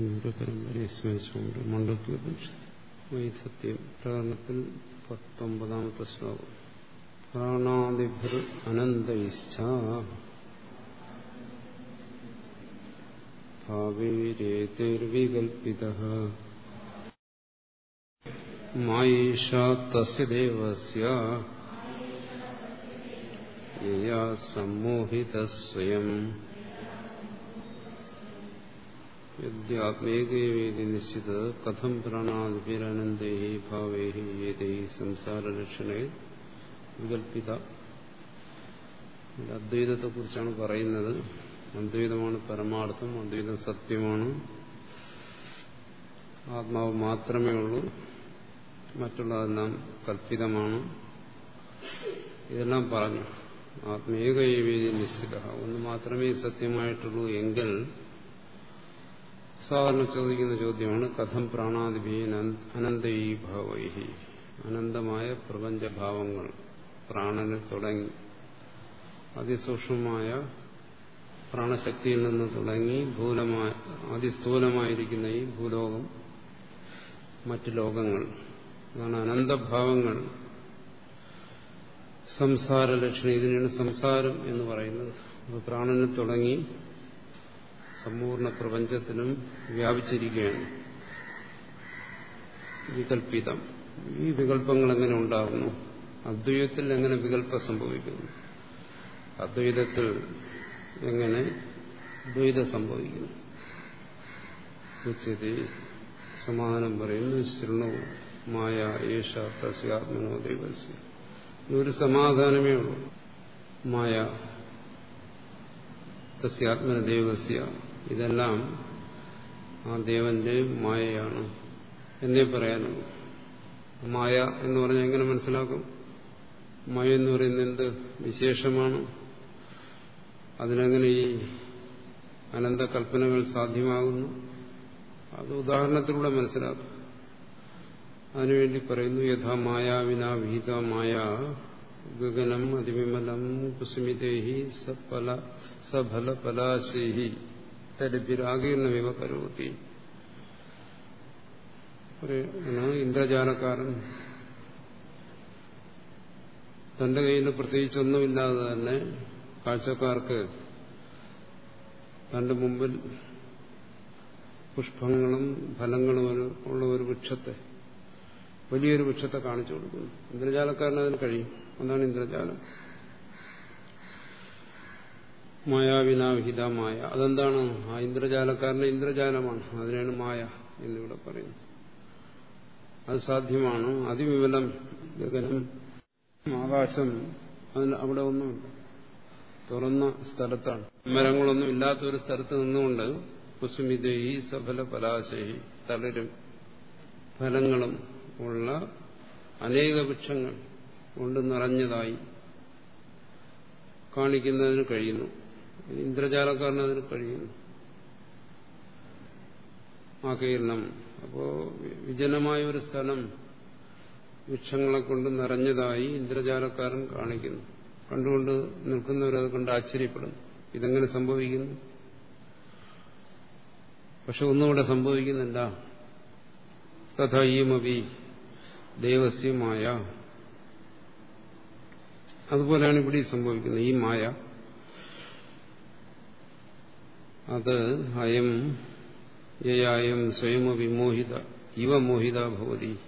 പരമ്പരയെ സ്മരിച്ചുകൊണ്ട് മണ്ഡലത്തിൽ വൈസത്യം പ്രകടനത്തിൽ പത്തൊമ്പതാമത്തെ ശ്ലോകം പ്രാണാദിഭൃ അനന്തൈശ്ച. ഭാവേരേതിർവികൽപ്പിത മായേഷാ തസ്യ ദേവസ്യ. യയാ സമ്മോഹിത സ്വയം യദ്യാത്മേകേവേദി നിശ്ചിത കഥം പ്രാണാദിഭിരനന്ദൈ ഭാവേ ഏതൈ സംസാരരക്ഷണേ വികൽപ്പിത അദ്വൈതത്തെക്കുറിച്ചാണ് പറയുന്നത് അദ്വൈതമാണ് പരമാർത്ഥം അദ്വൈതം സത്യമാണ്. ആത്മാവ് മാത്രമേ ഉള്ളൂ മറ്റുള്ളതെല്ലാം കൽപ്പിതമാണ്. ഇതെല്ലാം പറഞ്ഞു. ആത്മീയകൈവേദി നിശ്ചിത ഒന്ന് മാത്രമേ സത്യമായിട്ടുള്ളൂ എങ്കിൽ സാധാരണ ചോദിക്കുന്ന ചോദ്യമാണ് കഥം പ്രാണാദിഭീൻ അനന്തൈ ഭാവൈഹി. അനന്തമായ പ്രപഞ്ചഭാവങ്ങൾ പ്രാണന് തുടങ്ങി. അതിസൂക്ഷ്മമായ പ്രാണശക്തിയിൽ നിന്ന് തുടങ്ങി ഭൂലമായ അതിസ്ഥൂലമായിരിക്കുന്ന ഈ ഭൂലോകം മറ്റ് ലോകങ്ങൾ. അതാണ് അനന്തഭാവങ്ങൾ. സംസാര ലക്ഷണം ഇതിനാണ് സംസാരം എന്ന് പറയുന്നത്. പ്രാണന് തുടങ്ങി സമ്പൂർണ പ്രപഞ്ചത്തിനും വ്യാപിച്ചിരിക്കുകയാണ്. വികൽപ്പിതം. ഈ വികല്പങ്ങൾ എങ്ങനെ ഉണ്ടാകുന്നു? അദ്വൈതത്തിൽ എങ്ങനെ വികല്പം സംഭവിക്കുന്നു? അദ്വൈതത്തിൽ എങ്ങനെ ദ്വൈതം സംഭവിക്കുന്നു? ഉച്ചതി സമാധാനം പറയുന്നു ശൃണു മായ ഏഷ തസ്യാത്മനോ ദൈവസ്യ. ഒരു സമാധാനമേ ഉള്ളൂ. മായ തസ്യാത്മന ദേവസ്യ. ഇതെല്ലാം ആ ദേവന്റെ മായയാണ്. എന്നേ പറയാനുള്ളൂ. മായ എന്ന് പറഞ്ഞാൽ എങ്ങനെ മനസ്സിലാക്കും? മായ എന്ന് പറയുന്നത് എന്ത്? വിശേഷമാണ്. അതിനെങ്ങനെ ഈ അനന്ത കൽപ്പനകൾ സാധ്യമാകുന്നു. അത് ഉദാഹരണത്തിലൂടെ മനസ്സിലാക്കും. അതിനുവേണ്ടി പറയുന്നു യഥാ മായാവിനാ വിഹിത മായ ഗഗനം അതിവിമലം കുസുമിതേഹി സഫല സഫല പലാശേഹി തരഭിരാകീർണമിവ കരോതി ഇന്ദ്രജാലക്കാരൻ. തന്റെ കയ്യിൽ പ്രത്യേകിച്ചൊന്നുമില്ലാതെ തന്നെ കാഴ്ചക്കാർക്ക് തന്റെ മുമ്പിൽ പുഷ്പങ്ങളും ഫലങ്ങളും ഉള്ള ഒരു വൃക്ഷത്തെ വലിയൊരു വൃക്ഷത്തെ കാണിച്ചു കൊടുക്കുന്നു. ഇന്ദ്രജാലക്കാരന് അതിന് കഴിയും. അതാണ് ഇന്ദ്രജാലം. മായാവിനാവിഹിത മായ അതെന്താണ്? ആ ഇന്ദ്രജാലക്കാരന്റെ ഇന്ദ്രജാലമാണ്. അതിനാണ് മായ എന്നിവിടെ പറയുന്നു. അത് സാധ്യമാണ്. അതിവിവലം ഗഗനം ആകാശം അതിന് അവിടെ ഒന്നുമില്ല. തുറന്ന സ്ഥലത്താണ്. മരങ്ങളൊന്നും ഇല്ലാത്ത ഒരു സ്ഥലത്ത് നിന്നുകൊണ്ട് കുസുമിതയി സഫല പലാശയി തളരും. ഫലങ്ങളും ഉള്ള അനേക വൃക്ഷങ്ങൾ കൊണ്ട് നിറഞ്ഞതായി കാണിക്കുന്നതിന് കഴിയുന്നു. ഇന്ദ്രജാലക്കാരന് അതിന് ആ ആകീർണം അപ്പോ വിജനമായ ഒരു സ്ഥലം വൃക്ഷങ്ങളെ കൊണ്ട് നിറഞ്ഞതായി ഇന്ദ്രജാലക്കാരൻ കാണിക്കുന്നു. കണ്ടുകൊണ്ട് നിൽക്കുന്നവരത് കണ്ട് ആശ്ചര്യപ്പെടുന്നു. ഇതെങ്ങനെ സംഭവിക്കുന്നു? പക്ഷെ ഒന്നുകൂടെ സംഭവിക്കുന്നില്ല. തഥയുമവി ദേവസ്യമായ അതുപോലെയാണ് ഇവിടെ സംഭവിക്കുന്നത്. ഈ മായ അത് അയം യയായം സ്വയം വിമോഹിത ഇവ മോഹിത ഭവതി.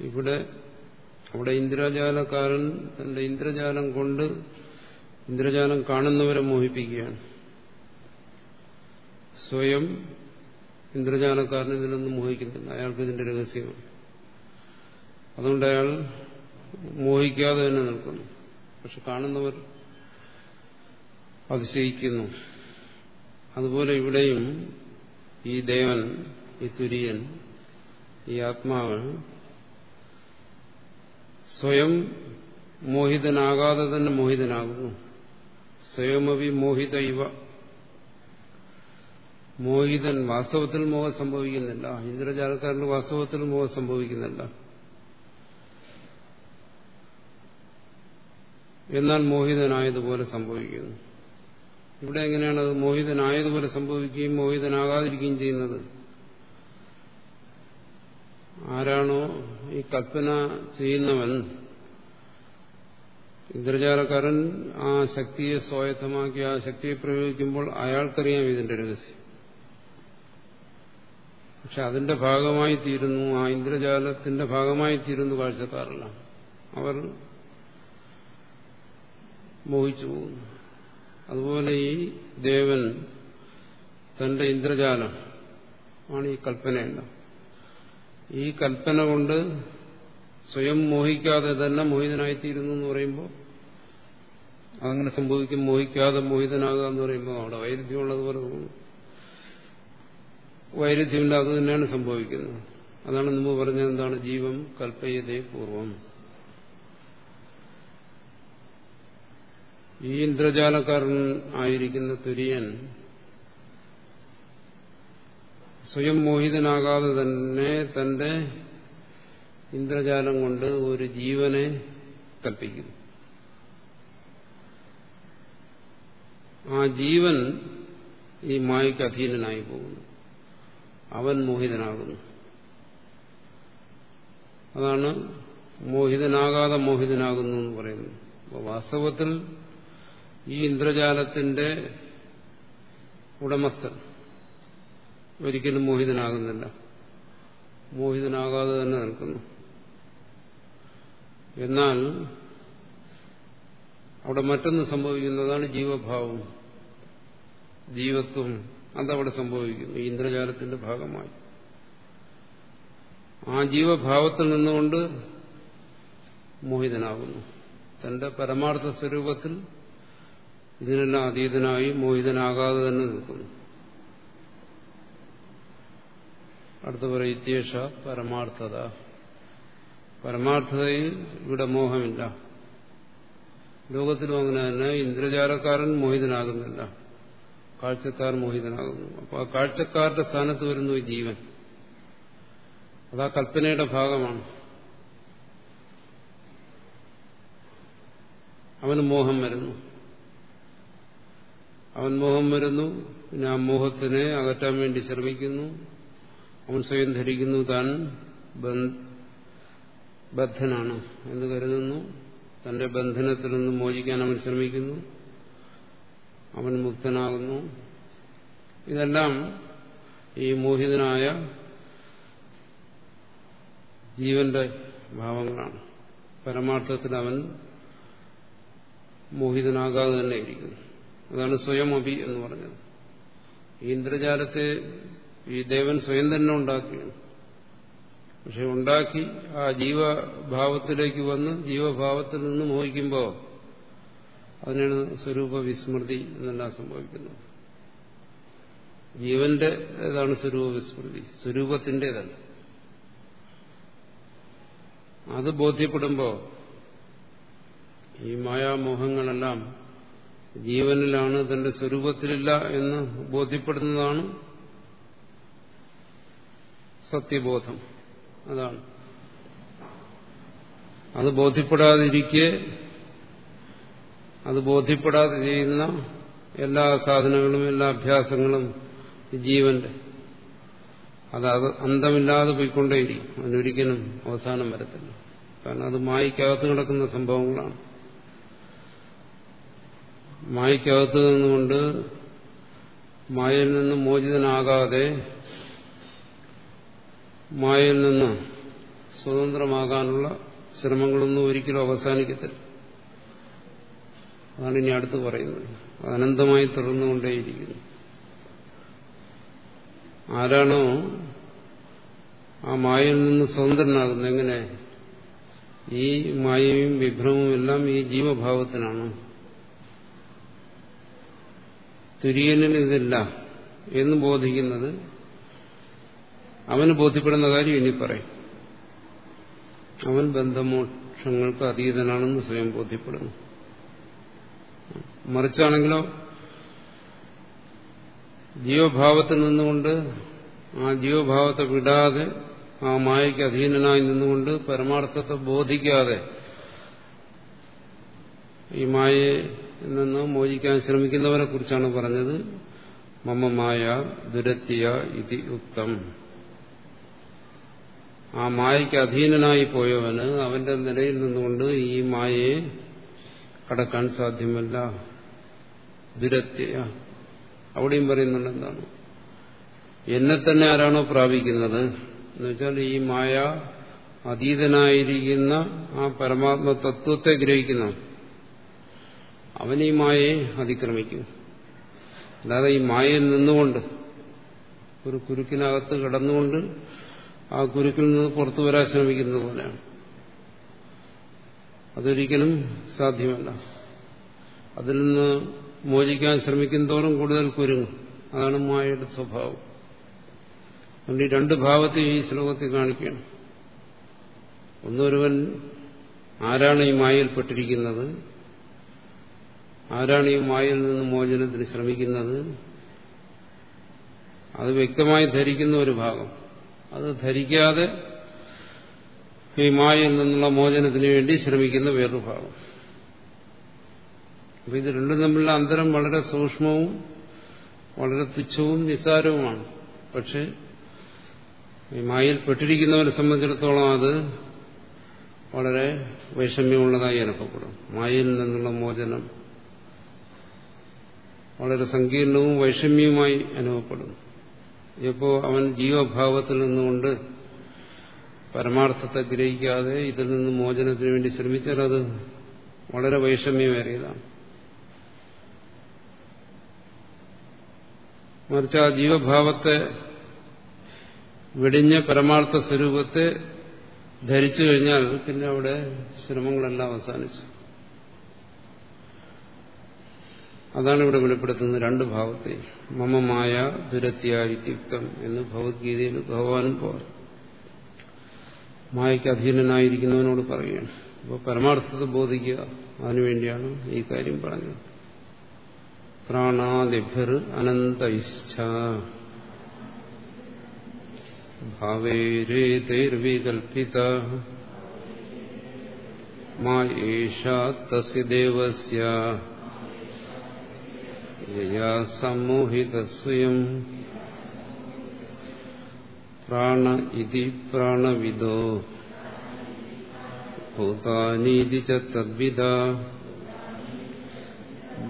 ഇവിടെ അവിടെ ഇന്ദ്രജാലക്കാരൻ തന്റെ ഇന്ദ്രജാലം കൊണ്ട് ഇന്ദ്രജാലം കാണുന്നവരെ മോഹിപ്പിക്കുകയാണ്. സ്വയം ഇന്ദ്രജാലക്കാരൻ ഇതിലൊന്നും മോഹിക്കുന്നില്ല. അയാൾക്ക് ഇതിന്റെ രഹസ്യമാണ്. അതുകൊണ്ട് അയാൾ മോഹിക്കാതെ തന്നെ നിൽക്കുന്നു. പക്ഷെ കാണുന്നവർ അതിശയിക്കുന്നു അതുപോലെ ഇവിടെയും ഈ ദേവൻ ഈ തുര്യൻ ഈ ആത്മാവ് സ്വയം മോഹിതനാകാതെ തന്നെ മോഹിതനാകുന്നു. സ്വയമവി മോഹിത ഇവ. മോഹിതൻ വാസ്തവത്തിൽ മോഹം സംഭവിക്കുന്നില്ല. ഇന്ദ്രജാലക്കാരന് വാസ്തവത്തിൽ മോഹം സംഭവിക്കുന്നില്ല. എന്നാൽ മോഹിതനായതുപോലെ സംഭവിക്കുന്നു. ഇവിടെ എങ്ങനെയാണ് അത് മോഹിതനായതുപോലെ സംഭവിക്കുകയും മോഹിതനാകാതിരിക്കുകയും ചെയ്യുന്നത്? ആരാണോ ഈ കൽപ്പന ചെയ്യുന്നവൻ ഇന്ദ്രജാലക്കാരൻ ആ ശക്തിയെ സ്വായത്തമാക്കി ആ ശക്തിയെ പ്രയോഗിക്കുമ്പോൾ അയാൾക്കറിയാം ഇതിന്റെ രഹസ്യം. പക്ഷെ അതിന്റെ ഭാഗമായി തീരുന്നു ആ ഇന്ദ്രജാലത്തിന്റെ ഭാഗമായി തീരുന്നു കാഴ്ചക്കാരെല്ലാം. അവർ മോഹിച്ചു പോകുന്നു. അതുപോലെ ഈ ദേവൻ തന്റെ ഇന്ദ്രജാലം ആണ് ഈ കൽപ്പനയെല്ലാം ഈ കൽപ്പന കൊണ്ട് സ്വയം മോഹിക്കാതെ തന്നെ മോഹിതനായിത്തീരുന്നു എന്ന് പറയുമ്പോൾ അങ്ങനെ സംഭവിക്കും. മോഹിക്കാതെ മോഹിതനാകുക എന്ന് പറയുമ്പോൾ അവിടെ വൈരുദ്ധ്യമുള്ളതുപോലെ തോന്നുന്നു വൈരുദ്ധ്യമില്ല അത് തന്നെയാണ് സംഭവിക്കുന്നത്. അതാണ് നമ്മൾ പറഞ്ഞത് എന്താണ്? ജീവം കൽപ്പയതേ പൂർവം. ഈ ഇന്ദ്രജാലക്കാരൻ ആയിരിക്കുന്ന തുര്യൻ സ്വയം മോഹിതനാകാതെ തന്നെ തന്റെ ഇന്ദ്രജാലം കൊണ്ട് ഒരു ജീവനെ കൽപ്പിക്കുന്നു. ആ ജീവൻ ഈ മായയ്ക്ക് അധീനനായി പോകുന്നു. അവൻ മോഹിതനാകുന്നു. അതാണ് മോഹിതനാകാതെ മോഹിതനാകുന്നു എന്ന് പറയുന്നത്. വാസ്തവത്തിൽ ഈ ഇന്ദ്രജാലത്തിന്റെ ഉടമസ്ഥൻ. ഒരിക്കലും മോഹിതനാകുന്നില്ല. മോഹിതനാകാതെ തന്നെ നിൽക്കുന്നു. എന്നാൽ അവിടെ മറ്റൊന്ന് സംഭവിക്കുന്നതാണ് ജീവഭാവം. ജീവത്വം അതവിടെ സംഭവിക്കുന്നു ഈ ഇന്ദ്രജാലത്തിന്റെ ഭാഗമായി. ആ ജീവഭാവത്തിൽ നിന്നുകൊണ്ട് മോഹിതനാകുന്നു. തന്റെ പരമാർത്ഥ സ്വരൂപത്തിൽ ഇതിനെല്ലാം അതീതനായി മോഹിതനാകാതെ തന്നെ നിൽക്കുന്നു. അടുത്ത പറയും ഇത്യേഷ പരമാർത്ഥത. പരമാർത്ഥതയിൽ ഇവിടെ മോഹമില്ല. ലോകത്തിലും അങ്ങനെ തന്നെ ഇന്ദ്രജാലക്കാരൻ മോഹിതനാകുന്നില്ല. കാഴ്ചക്കാർ മോഹിതനാകുന്നു. അപ്പോൾ ആ കാഴ്ചക്കാരുടെ സ്ഥാനത്ത് വരുന്നു ഈ ജീവൻ. അതാ കൽപ്പനയുടെ ഭാഗമാണ്. അവന് മോഹം വരുന്നു. അവൻ മോഹം വരുന്നു. പിന്നെ ആ മോഹത്തിനെ അകറ്റാൻ വേണ്ടി ശ്രമിക്കുന്നു. അവൻ സ്വയം ധരിക്കുന്നു. താൻ ബദ്ധനാണ് എന്ന് കരുതുന്നു. തന്റെ ബന്ധനത്തിൽ നിന്ന് മോചിക്കാൻ അവൻ ശ്രമിക്കുന്നു. അവൻ മുക്തനാകുന്നു. ഇതെല്ലാം ഈ മോഹിതനായ ജീവന്റെ ഭാവങ്ങളാണ്. പരമാർത്ഥത്തിൽ അവൻ മോഹിതനാകാതെ തന്നെ ഇരിക്കുന്നു. അതാണ് സ്വയം അഭി എന്ന് പറഞ്ഞത്. ഈ ഇന്ദ്രജാലത്തെ ഈ ദേവൻ സ്വയം തന്നെ ഉണ്ടാക്കുകയാണ് പക്ഷെ ഉണ്ടാക്കി ആ ജീവഭാവത്തിലേക്ക് വന്ന് ജീവഭാവത്തിൽ നിന്ന് മോഹിക്കുമ്പോൾ അതിനാണ് സ്വരൂപ വിസ്മൃതി എന്നെല്ലാം സംഭവിക്കുന്നത്. ജീവന്റെ ഏതാണ് സ്വരൂപ വിസ്മൃതി? സ്വരൂപത്തിന്റെതല്ല അത് ബോധ്യപ്പെടുമ്പോൾ ഈ മായാമോഹങ്ങളെല്ലാം ജീവനിലാണ് തന്റെ സ്വരൂപത്തിലില്ല എന്ന് ബോധ്യപ്പെടുന്നതാണ് സത്യബോധം. അതാണ്. അത് ബോധ്യപ്പെടാതിരിക്കെ അത് ബോധ്യപ്പെടാതെ ചെയ്യുന്ന എല്ലാ സാധനങ്ങളും എല്ലാ അഭ്യാസങ്ങളും ജീവന്റെ. അത് അത് അന്തമില്ലാതെ പോയിക്കൊണ്ടേയിരിക്കും. അതിനൊരിക്കലും അവസാനം വരത്തില്ല. കാരണം അത് മായിക്കകത്ത് കിടക്കുന്ന സംഭവങ്ങളാണ്. മായക്കകത്ത് നിന്നുകൊണ്ട് മായയിൽ നിന്ന് മോചിതനാകാതെ മായയിൽ നിന്ന് സ്വതന്ത്രമാകാനുള്ള ശ്രമങ്ങളൊന്നും ഒരിക്കലും അവസാനിക്കത്തില്ല. അതാണ് ഇനി അടുത്ത് പറയുന്നത്. അനന്തമായി തുടർന്നുകൊണ്ടേയിരിക്കുന്നു. ആരാണോ ആ മായയിൽ നിന്ന് സ്വതന്ത്രനാകുന്നത്? എങ്ങനെ? ഈ മായയും വിഭ്രമവും എല്ലാം ഈ ജീവഭാവത്തിനാണ്. തുര്യനിൽ ഇതില്ല എന്ന് ബോധിക്കുന്നത് അവന് ബോധ്യപ്പെടുന്ന കാര്യം ഇനി പറയും. അവൻ ബന്ധമോക്ഷങ്ങൾക്ക് അതീതനാണെന്ന് സ്വയം ബോധ്യപ്പെടുന്നു. മറിച്ചാണെങ്കിലോ ജീവഭാവത്തിൽ നിന്നുകൊണ്ട് ആ ജീവഭാവത്തെ വിടാതെ ആ മായയ്ക്ക് അധീനനായി നിന്നുകൊണ്ട് പരമാർത്ഥത്തെ ബോധിക്കാതെ ഈ മായയെ നിന്ന് മോചിക്കാൻ ശ്രമിക്കുന്നവരെ കുറിച്ചാണ് പറഞ്ഞത്. മമമായ ദുരത്തിയ ഇതി ഉക്തം. ആ മായയ്ക്ക് അധീനനായി പോയവന് അവന്റെ നിലയിൽ നിന്നുകൊണ്ട് ഈ മായയെ കടക്കാൻ സാധ്യമല്ല. ദുരത്യ അവിടെയും പറയുന്നുണ്ട് എന്താണ്? എന്നെ തന്നെ ആരാണോ പ്രാപിക്കുന്നത്? എന്നുവെച്ചാൽ ഈ മായ അതീതനായിരിക്കുന്ന ആ പരമാത്മ തത്വത്തെ ഗ്രഹിക്കുന്ന അവൻ ഈ മായയെ അതിക്രമിക്കും. അല്ലാതെ ഈ മായയിൽ നിന്നുകൊണ്ട് ഒരു കുരുക്കിനകത്ത് കിടന്നുകൊണ്ട് ആ കുരുക്കിൽ നിന്ന് പുറത്തു വരാൻ ശ്രമിക്കുന്നത് പോലെയാണ്. അതൊരിക്കലും സാധ്യമല്ല. അതിൽ നിന്ന് മോചിക്കാൻ ശ്രമിക്കുന്നതോറും കൂടുതൽ കുരുങ്ങും. അതാണ് മായയുടെ സ്വഭാവം. അതുകൊണ്ട് ഈ രണ്ട് ഭാവത്തെ ഈ ശ്ലോകത്തിൽ കാണിക്കുകയാണ്. ഒന്നൊരുവൻ ആരാണ് ഈ മായയിൽപ്പെട്ടിരിക്കുന്നത് ആരാണ് ഈ മായയിൽ നിന്ന് മോചനത്തിന് ശ്രമിക്കുന്നത്? അത് വ്യക്തമായി ധരിക്കുന്ന ഒരു ഭാഗം. അത് ധരിക്കാതെ ഈ മായയിൽ നിന്നുള്ള മോചനത്തിന് വേണ്ടി ശ്രമിക്കുന്ന വേറൊരു ഭാഗം. അപ്പൊ ഇത് രണ്ടും തമ്മിലുള്ള അന്തരം വളരെ സൂക്ഷ്മവും വളരെ തുച്ഛവും നിസ്സാരവുമാണ്. പക്ഷെ ഈ മായയിൽ പെട്ടിരിക്കുന്നവരെ സംബന്ധിച്ചിടത്തോളം അത് വളരെ വൈഷമ്യമുള്ളതായി അനുഭവപ്പെടും. മായയിൽ നിന്നുള്ള മോചനം വളരെ സങ്കീർണവും വൈഷമ്യവുമായി അനുഭവപ്പെടുന്നു. ഇപ്പോ അവൻ ജീവഭാവത്തിൽ നിന്നുകൊണ്ട് പരമാർത്ഥത്തെ ഗ്രഹിക്കാതെ ഇതിൽ നിന്ന് മോചനത്തിന് വേണ്ടി ശ്രമിച്ചാൽ അത് വളരെ വൈഷമ്യമേറിയതാണ്. മറിച്ച് ആ ജീവഭാവത്തെ വെടിഞ്ഞ പരമാർത്ഥ സ്വരൂപത്തെ ധരിച്ചു കഴിഞ്ഞാൽ പിന്നെ അവിടെ ശ്രമങ്ങളെല്ലാം അവസാനിച്ചു. അതാണ് ഇവിടെ വെളിപ്പെടുത്തുന്നത് രണ്ട് ഭാവത്തെ. മമമായ ദുരത്യായുക്തം എന്ന് ഭഗവത്ഗീതയിൽ ഭഗവാനും പറഞ്ഞു മായയ്ക്ക് അധീനനായിരിക്കുന്നവനോട് പറയുകയാണ്. അപ്പോൾ പരമാർത്ഥത്തെ ബോധിക്കുക അതിനുവേണ്ടിയാണ് ഈ കാര്യം പറഞ്ഞത്. പ്രാണാദിഭിർ അനന്ത ഭാവേരേതൈർവികൽപ്പിതേഷ ഭാവേരേതൈർവികൽപ്പിത മായേഷ തസ്യ ദേവസ്യ. യയാ സമ്മോഹിത സ്വയം പ്രാണ ഇതി പ്രാണവിദോ ഭൂതാനീതി ച തദ്വിദ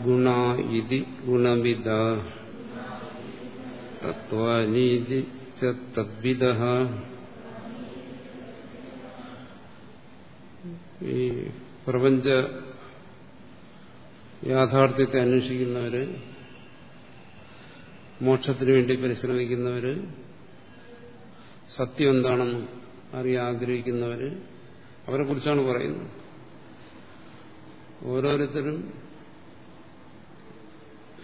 ഗുണ ഇതി ഗുണവിദ തത്വാനീതി ച തദ്വിദ ഈ പ്രപഞ്ച യാഥാർത്ഥ്യത്തെ അന്വേഷിക്കുന്നവര് മോക്ഷത്തിന് വേണ്ടി പരിശ്രമിക്കുന്നവര് സത്യം എന്താണെന്ന് അറിയാൻ ആഗ്രഹിക്കുന്നവര് അവരെ കുറിച്ചാണ് പറയുന്നത്. ഓരോരുത്തരും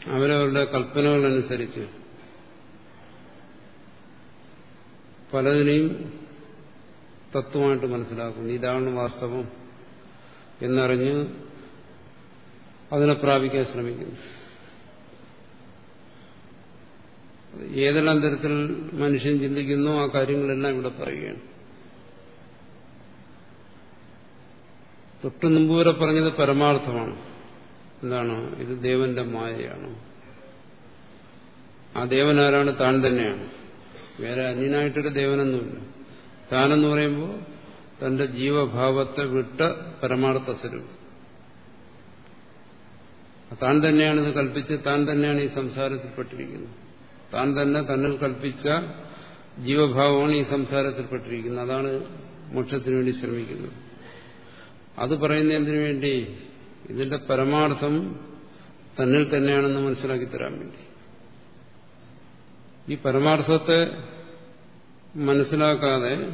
അവരവരുടെ കൽപ്പനകളനുസരിച്ച് പലതിനെയും തത്വമായിട്ട് മനസ്സിലാക്കുന്നു. ഇതാണ് വാസ്തവം എന്നറിഞ്ഞ് അതിനെ പ്രാപിക്കാൻ ശ്രമിക്കുന്നു. ഏതെല്ലാം തരത്തിൽ മനുഷ്യൻ ചിന്തിക്കുന്നു ആ കാര്യങ്ങളെല്ലാം ഇവിടെ പറയുകയാണ്. തൊട്ടു മുമ്പ് വരെ പറഞ്ഞത് പരമാർത്ഥമാണ്. എന്താണ്? ഇത് ദേവന്റെ മായയാണ്. ആ ദേവൻ ആരാണ് താൻ തന്നെയാണ്. വേറെ അന്യനായിട്ടൊരു ദേവനൊന്നുമില്ല. താനെന്ന് പറയുമ്പോൾ തന്റെ ജീവഭാവത്തെ വിട്ട പരമാർത്ഥ സ്വരൂപം. താൻ തന്നെയാണ് ഇത് കൽപ്പിച്ച് താൻ തന്നെയാണ് ഈ സംസാരത്തിൽപ്പെട്ടിരിക്കുന്നത് താൻ തന്നെ തന്നിൽ കൽപ്പിച്ച ജീവഭാവമാണ് ഈ സംസാരത്തിൽ പെട്ടിരിക്കുന്നത് അതാണ് മോക്ഷത്തിന് വേണ്ടി ശ്രമിക്കുന്നത്. അത് പറയുന്നതിന് വേണ്ടി ഇതിന്റെ പരമാർത്ഥം തന്നിൽ തന്നെയാണെന്ന് മനസ്സിലാക്കി തരാൻ വേണ്ടി. ഈ പരമാർത്ഥത്തെ മനസ്സിലാക്കാതെ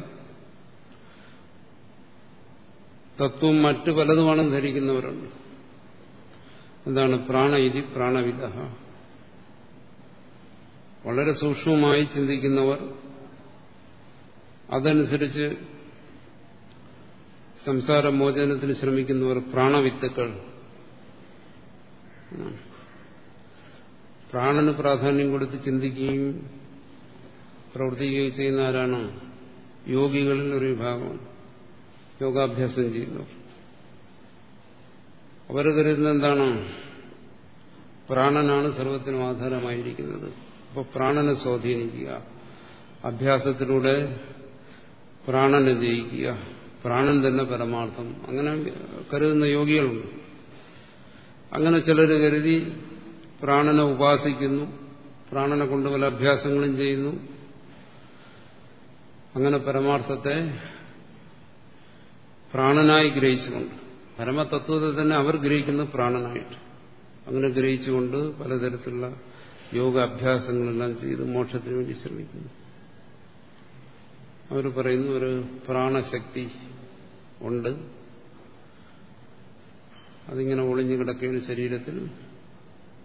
തത്വം മറ്റു പലതുമാണെന്ന് ധരിക്കുന്നവരുണ്ട്. എന്താണ്? പ്രാണ ഇതി പ്രാണവിദ വളരെ സൂക്ഷ്മമായി ചിന്തിക്കുന്നവർ അതനുസരിച്ച് സംസാര മോചനത്തിന് ശ്രമിക്കുന്നവർ പ്രാണവിത്തുക്കൾ. പ്രാണന് പ്രാധാന്യം കൊടുത്ത് ചിന്തിക്കുകയും പ്രവർത്തിക്കുകയും ചെയ്യുന്ന ആരാണ്? യോഗികളിൽ ഒരു വിഭാഗമാണ്. യോഗാഭ്യാസം ചെയ്യുന്നവർ. അവർ കരുതുന്ന എന്താണ്? പ്രാണനാണ് സർവത്തിനും ആധാരമായിരിക്കുന്നത്. അപ്പോൾ പ്രാണനെ സ്വാധീനിക്കുക. അഭ്യാസത്തിലൂടെ പ്രാണനെ ജയിക്കുക. പ്രാണൻ തന്നെ പരമാർത്ഥം. അങ്ങനെ കരുതുന്ന യോഗികളുണ്ട്. അങ്ങനെ ചിലർ കരുതി പ്രാണനെ ഉപാസിക്കുന്നു. പ്രാണനെ കൊണ്ട് പല അഭ്യാസങ്ങളും ചെയ്യുന്നു. അങ്ങനെ പരമാർത്ഥത്തെ പ്രാണനായി ഗ്രഹിച്ചുകൊണ്ട് പരമതത്വത്തെ തന്നെ അവർ ഗ്രഹിക്കുന്നത് പ്രാണനായിട്ട്. അങ്ങനെ ഗ്രഹിച്ചുകൊണ്ട് പലതരത്തിലുള്ള യോഗ അഭ്യാസങ്ങളെല്ലാം ചെയ്ത് മോക്ഷത്തിന് വേണ്ടി ശ്രമിക്കുന്നു. അവർ പറയുന്നു ഒരു പ്രാണശക്തി ഉണ്ട്. അതിങ്ങനെ ഒളിഞ്ഞു കിടക്കുകയാണ് ശരീരത്തിൽ.